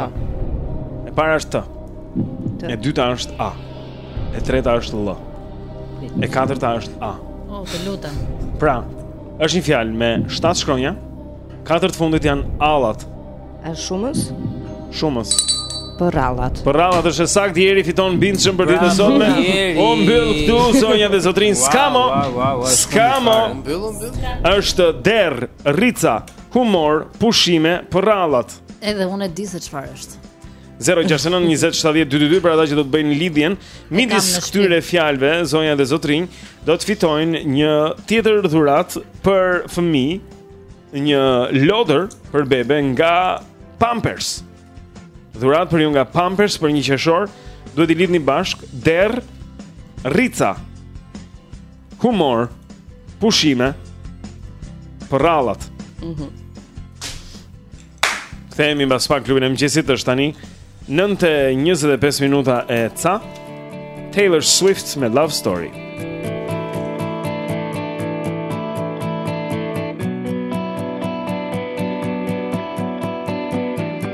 A. E para është T. E dyta është A. E treta është Ll. E katërta është A. Oh, të lutem. Pra, është një fjalë me 7 shkronja. Katër të fundit janë allat. Është shumës? Shumës. Përrallat. Përrallat është e saktë, Jeri fiton bindshëm për ditën e sotme. U mbyll këtu zonja dhe zotërinj. S'ka më. S'ka më. Është derr, rrica, humor, pushime, përrallat. Edhe unë e di se çfarë është. 069 20 70 222 për ata që do të bëjnë lidhjen midis këtyre fjalëve, zonja dhe zotërinj, do të fitojnë një tjetër dhuratë për fëmijë, një lodër për bebe nga Pampers. Dhuratë për ju nga Pampers për një qershor, duhet t'i lidhni bashkë derr, Rrica humor, pushime, përrallat. Mhm. Mm Kthehemi mbas pak në klubin e mëngjesit është tani 9:25 minuta e ca. Taylor Swift me Love Story.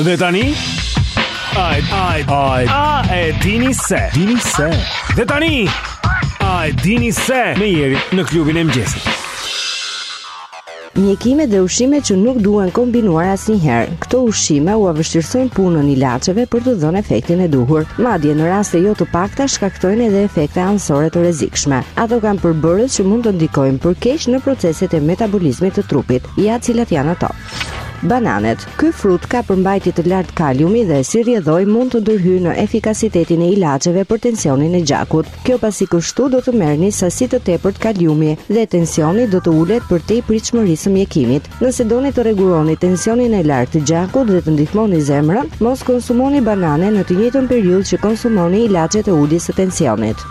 Dhe tani Ai ai ai a e dini se dini se dhe tani ai dini se me Jerin në klubin e mëngjesit Mjekimet dhe ushqimet që nuk duhen kombinuar asnjëherë. Këto ushqime ua vështirësojnë punën ilaçeve për të dhënë efektin e duhur. Madje në raste jo të pakta shkaktojnë edhe efekte anësore të rrezikshme. Ato kanë përbërës që mund të ndikojnë për keq në proceset e metabolizmit të trupit. Ja cilat janë ato. Bananet. Ky frut ka përmbajtje të lartë kaliumi dhe si rrjedhojë mund të ndërhyjë në efikacitetin e ilaçeve për tensionin e gjakut. Kjo pasi kështu do të merrni sasi të tepërt kaliumi dhe tensioni do të ulet përtej pritshmërisë së mjekimit. Nëse doni të rregulloni tensionin e lartë të gjakut dhe të ndihmoni zemrën, mos konsumoni banane në të njëjtën periudhë që konsumoni ilaçet e uljes së tensionit.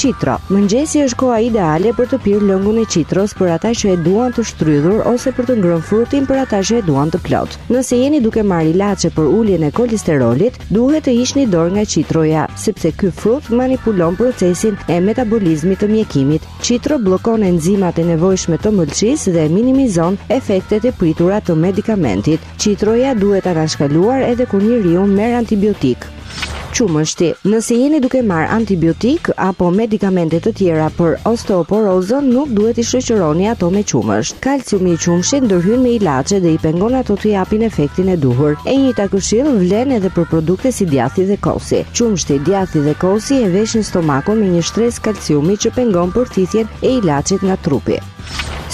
Qitro. Mëngjesi është koha ideale për të pirë lëngun e qitros për ata që e duan të shtrydhur ose për të ngrënë frutin për ata që e duan të plotë. Nëse jeni duke marrë ilaçe për uljen e kolesterolit, duhet të hiqni dorë nga qitroja, sepse ky frut manipulon procesin e metabolizmit të mjekimit. Qitro bllokon enzimat e nevojshme të mëlçisë dhe minimizon efektet e pritura të medikamentit. Qitroja duhet anashkaluar edhe kur njeriu merr antibiotikë. Qumështi. Nëse jeni duke marrë antibiotikë apo medikamente të tjera për osteoporozën, nuk duhet t'i shoqëroni ato me qumësht. Kalciumi i qumështit ndërhyn me ilaçet dhe i pengon ato të japin efektin e duhur. E njëjta këshillë vlen edhe për produkte si djathi dhe kosi. Qumështi, djathi dhe kosi e veshin stomakun me një shtresë kalciumi që pengon përthithjen e ilaçit nga trupi.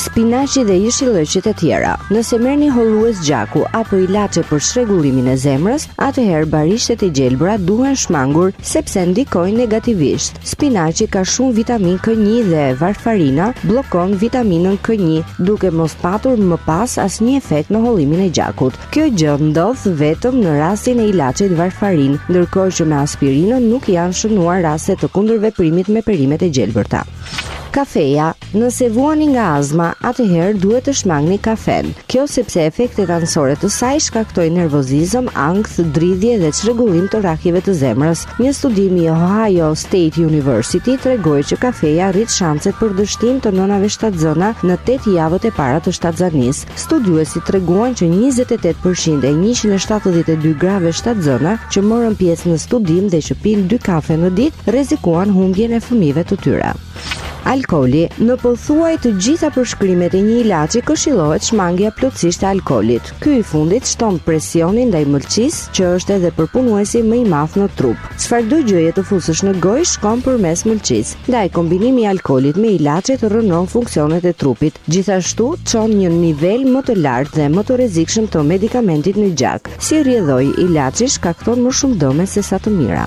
spinaqi dhe jeshillëqet e tjera. Nëse merrni hollues gjaku apo ilaçe për çrregullimin e zemrës, atëherë barishtet e gjelbra duhen shmangur sepse ndikojnë negativisht. Spinaqi ka shumë vitaminë K1 dhe varfarina bllokon vitaminën K1, duke mos patur më pas asnjë efekt në hollimin e gjakut. Kjo gjë ndodh vetëm në rastin e ilaçit varfarinë, ndërkohë që me aspirinën nuk janë shënuar raste të kundërveprimit me perimet e gjelbërta. Kafeja, Nëse vuani nga azma, atëherë duhet të shmangni kafen. Kjo sepse efektet anësore të saj shkaktojnë nervozizëm, ankth, dridhje dhe çrregullim të rrahjeve të zemrës. Një studim i Ohio State University tregoi që kafeja rrit shanset për dështim të nënave shtatzëna në 8 javët e para të shtatzanisë. Studiuesit treguan që 28% e 172 grave shtatzëna që morën pjesë në studim dhe që pinë 2 kafe në ditë rrezikuan humbjen e fëmijëve të tyre. Alkooli, në pothuaj të gjitha përshkrimet e një ilaçi këshillohet shmangia plotësisht e alkoolit. Ky i fundit shton presionin ndaj mëlçisë, që është edhe përpunuesi më i madh në trup. Çfarëdo gjëje të fusësh në gojë shkon përmes mëlçisë. Ndaj kombinimi i alkoolit me ilaçet rrënon funksionet e trupit. Gjithashtu çon në një nivel më të lartë dhe më të rrezikshëm të medikamentit në gjak. Si rrjedhojë, ilaçi shkakton më shumë dëme sesa të mira.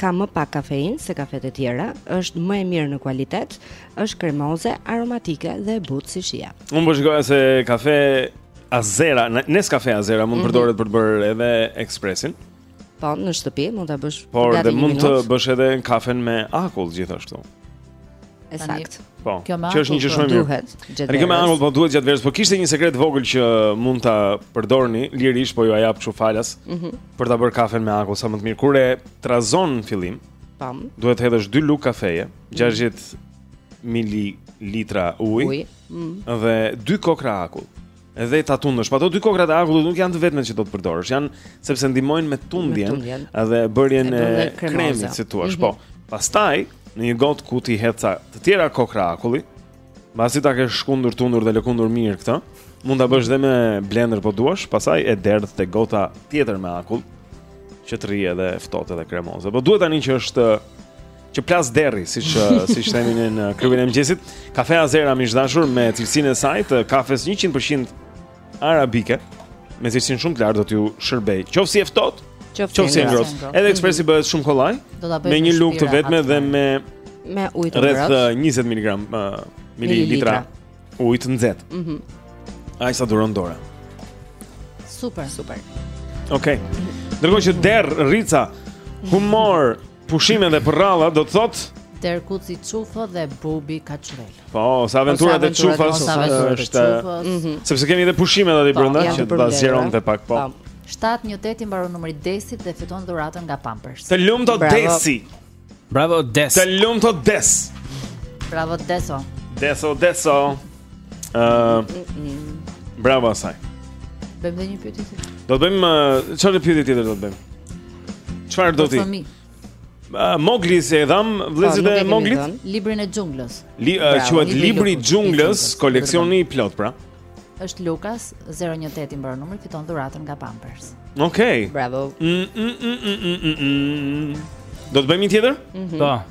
ka më pak kafeinë se kafetë e tjera, është më e mirë në kualitet, është kremoze, aromatike dhe e butë si shia. Unë po shikoja se kafe Azera, Neskafe Azera mund mm -hmm. përdoret për të bërë edhe ekspresin. Po, në shtëpi mund ta bësh Por, gati një minutë. Por, mund të bësh edhe kafen me akull gjithashtu. Ësakt. Po. Kjo më është një gjë shumë e mirë. Ne kemi angull po duhet gjatë verës, por kishte një sekret vogël që mund ta përdorni lirisht, po jua jap kështu falas. Mhm. Mm Për ta bërë kafen me akull sa më të mirë, kur e trazon në fillim, tam. Duhet të hedhësh 2 lugë kafeje, 60 mm. ml ujë. Uj. Mm. Dhe 2 kokrra akull. Edhe ta tundësh. Po ato 2 kokrrat e akullit nuk janë të vetmet që do të përdorësh. Janë sepse ndihmojnë me tundjen dhe bërjen e kremit, si thua. Mm -hmm. Po. Pastaj në një gotë ku ti hedh ca të tjera kokrra akulli, Mbasi ta kesh shkundur, tundur dhe lëkundur mirë këtë, mund ta bësh dhe me blender po duash, pastaj e derdh te gota tjetër me akull që të rrijë edhe e ftohtë edhe kremoze. Po duhet tani që është që plas derri, siç siç themi në klubin e mëngjesit. Kafe Azera miq të dashur me cilësinë e saj të kafes 100% arabike, me cilësinë shumë të lartë do t'ju shërbejë. Qoftë si e ftohtë, qoftë si e ngrohtë. Edhe ekspresi mhm. bëhet shumë kollaj. Do ta bëj me një lugë të vetme dhe me me ujë të ngrohtë. Rreth 20 mg mililitra ujë të nxehtë. Mhm. Aq sa duron dora. Super, super. Okej. Okay. Ndërkohë që Derrica humor Pushime dhe përralla do të thotë Derrkuci Çufo dhe Bubi Kaçurrel. Po, te aventurat e Çufos është. Mhm. Sepse kemi edhe pushime aty po, brenda që ta zgjeron dhe pak po. 7 një 8 i mbaron numri Desit dhe fiton dhuratën nga Pampers. Të lumtë Desi. Bravo Des. Të lumtë Des. Bravo Deso. Deso Deso. Ëh. Bravo asaj. Bëjmë dhe një pyetje tjetër. Do të bëjmë çfarë pyetje tjetër do të bëjmë? Çfarë do ti? Uh, Mogli se e dhamë po, vëllezërit e Moglit Librin e xhunglës Li, uh, quhet Libri i xhunglës Koleksioni i plotë pra është Lukas 018 i mbaron numri fiton dhuratën nga Pampers. Okej. Okay. Bravo. Mm, mm, mm, mm, mm, mm. Do të bëjmë një tjetër? Mhm. Po. Mm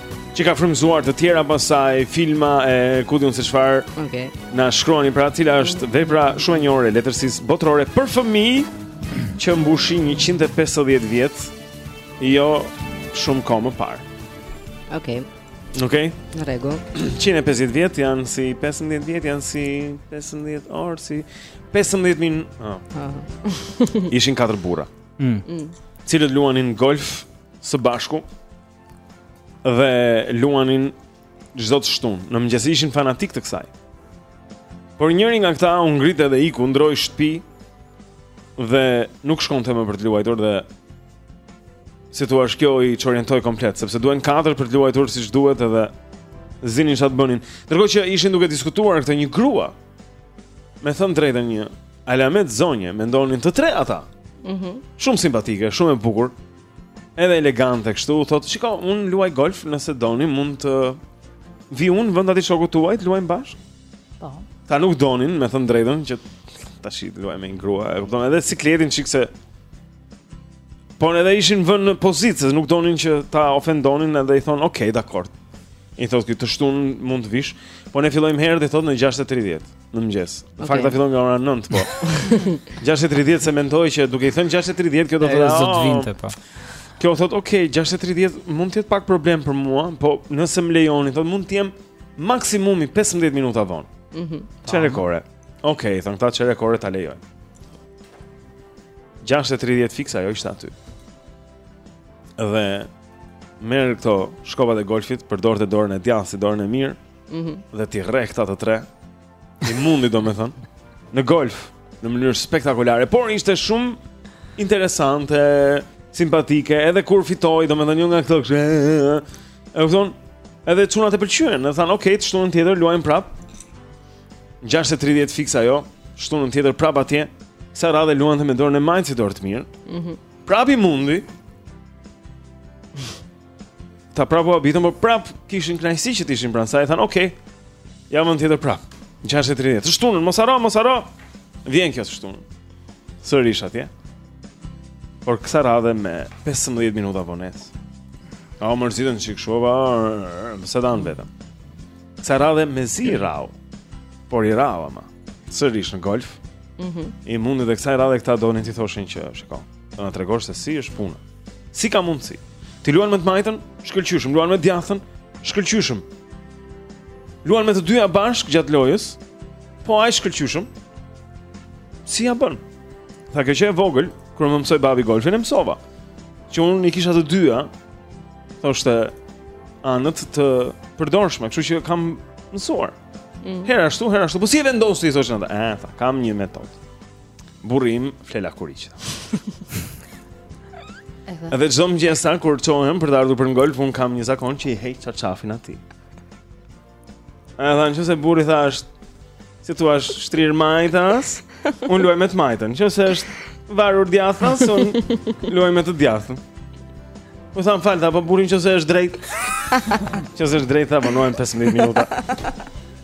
Që ka frymëzuar të tjera pastaj filma e ku di un se çfarë. Okej. Okay. Na shkruani pra cila është vepra shumë e njohur e letërsisë botërore për fëmijë që mbushi 150 vjet. Jo shumë kohë më parë. Okej. Okay. Okej. Okay. Në rregull. 150 vjet janë si 15 vjet janë si 15 orë si 15 min. Oh. Ishin katër burra. Mm. mm. Cilët luanin golf së bashku? dhe luanin çdo të shtunë. Në mëngjes ishin fanatikë të kësaj. Por njëri nga këta u ngrit edhe iku, ndërroi shtëpi dhe nuk shkonte më për të luajtur dhe si thua kjo i çorientoi komplet, sepse duhen katër për të luajtur siç duhet edhe s'dinin çfarë bënin. Ndërkohë që ishin duke diskutuar këta një grua. Me thënë t'drejtën një alamet zonje, mendonin të tre ata. Mhm. Mm shumë simpatike, shumë e bukur. Edhe elegante kështu, u thotë, shiko, un luaj golf, nëse doni mund të vi un vend atij shokut tuaj, të luajmë bashkë. Po. Kta nuk donin, me thënë t'drejtën që tashi luaj me një grua, e kupton, edhe siklet një çik se Po edhe ishin vënë në pozitë, se nuk donin që ta ofendonin edhe i thonë, ok, dakord. I thotë, këtë të shtunë mund të vish, po ne fillojmë herët dhe i thotë në 6.30. Në mëngjes. Në fakt kta fillonin nga ora 9 po. 6:30 se mendoi që duke i thënë 6:30 kjo do të thoshte s'do vinte po. Kjo thot, ok, 6.30 mund t'jetë pak problem për mua, po nëse më lejoni, thot, mund t'jem maksimumi 15 minuta vonë. Mm -hmm. Çerek ore. Ok, thanë këta çerek ore ta lejojmë. 6.30 fiks, ajo ishte aty. Dhe, merr këto shkopat e golfit, përdorte dorën e djathtë, si dorën e mirë, mm -hmm. dhe t'i rreh këta të tre, i mundi domethënë, në golf, në mënyrë spektakulare, por ishte shumë interesante, simpatike, edhe kur fitoi, domethënë, jo nga këto kështu, e kupton, edhe çunat e pëlqyen, dhe thanë, okej, okay, të shtunën tjetër, luajmë prap, 6.30 fiks ajo, t'shtunën tjetër prap atje, ksaj radhe luante me dorën e majtë si dorë të mirë, mm -hmm. prap i mundi, Kta prap u habitën, por prap kishin knajsi që t'ishin pranë saj e thanë, okej, okay, javën tjetër prap, në 6.30, të shtunën, mos harro, mos harro, vjen kjo të shtunën, sërish atje, por kësaj radhe me 15 minuta vonesë, ata u mërzitën që i këshova, mëse danë vetëm, kësaj radhe mezi i rrahu, por i rrahu ama, sërish në golf, mm -hmm. i mundi dhe kësaj radhe këta donin t'i thoshin që, shiko, të na tregosh se si është puna, Si ka mundësi? Ti luan me të majtën, shkëlqyshëm, luan me djathtën, shkëlqyshëm. Luan me të dyja bashkë gjatë lojës, po aq shkëlqyshëm. Si ja bën? Tha kjo, që e vogël, kur më mësoi babi golfin e mësova. Që unë i kisha të dyja, thoshte anët të përdorshme, kështu që kam mësuar. Mm. Herë ashtu, herë ashtu, po si e vendos ti thoshin ata? Eh, tha, kam një metodë. Burri im fle lakuriq. Edhe çdo mëngjes sa kur çohem për të ardhur për golf, un kam një zakon që i heq çarçafin atij. Edhe nëse burri, tha, është si thua, shtrir majtas, un luaj me të majtën. Nëse është varur djathtas, un luaj me të djathtën. Po tha, më fal, tha, po burri në qoftë se është drejt? Në qoftë se është drejt, vonohem 15 minuta.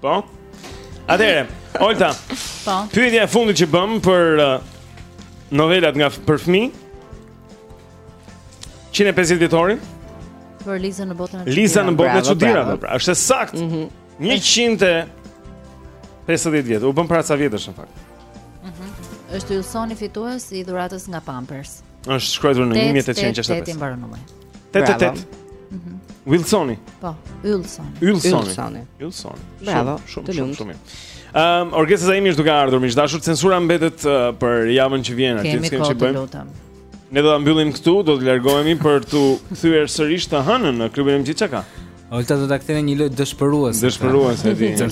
Po. Atëherë, Olta. Po. Pyetja e fundit që bëmë për uh, novelat nga për fëmijë. 150 vjetorin. Për Liza në botën e çudirave. Liza në botën e çudirave, pra, është e saktë. Mm -hmm. 150 vjet, u bënë para ca vjetësh në fakt. Mhm. Mm është Wilsoni fitues i dhuratës nga Pampers. Është shkruar në 1865. 88. Mhm. Wilsoni. Po, Wilson. Wilsoni. Wilson. Bravo. Shumë shumë shumë mirë. Ehm, um, Orgesa, Imi është duke ardhur miq të dashur. Censura mbetet uh, për javën që vjen, atë që kemi të bëjmë. Ne do ta mbyllim këtu, do të largohemi për t'u kthyer sërish të hënën në klubin e mëngjesit, Çaka. Olta do ta kthejë një lojë dëshpëruese. Dëshpëruese e dinë.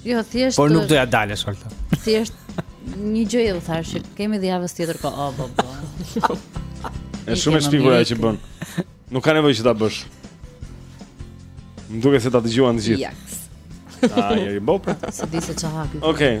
Jo, thjesht. Por nuk do ja dalësh Olta. Thjesht një gjë e thashë, kemi dhe javës tjetër ko oh, po po. Është shumë e shpifur ajo që bëni. Nuk ka nevojë që ta bësh. Më duket se ta dëgjuan të gjithë. Jaks. Ai, ai, bopa. S'e di se çfarë haki. Okej.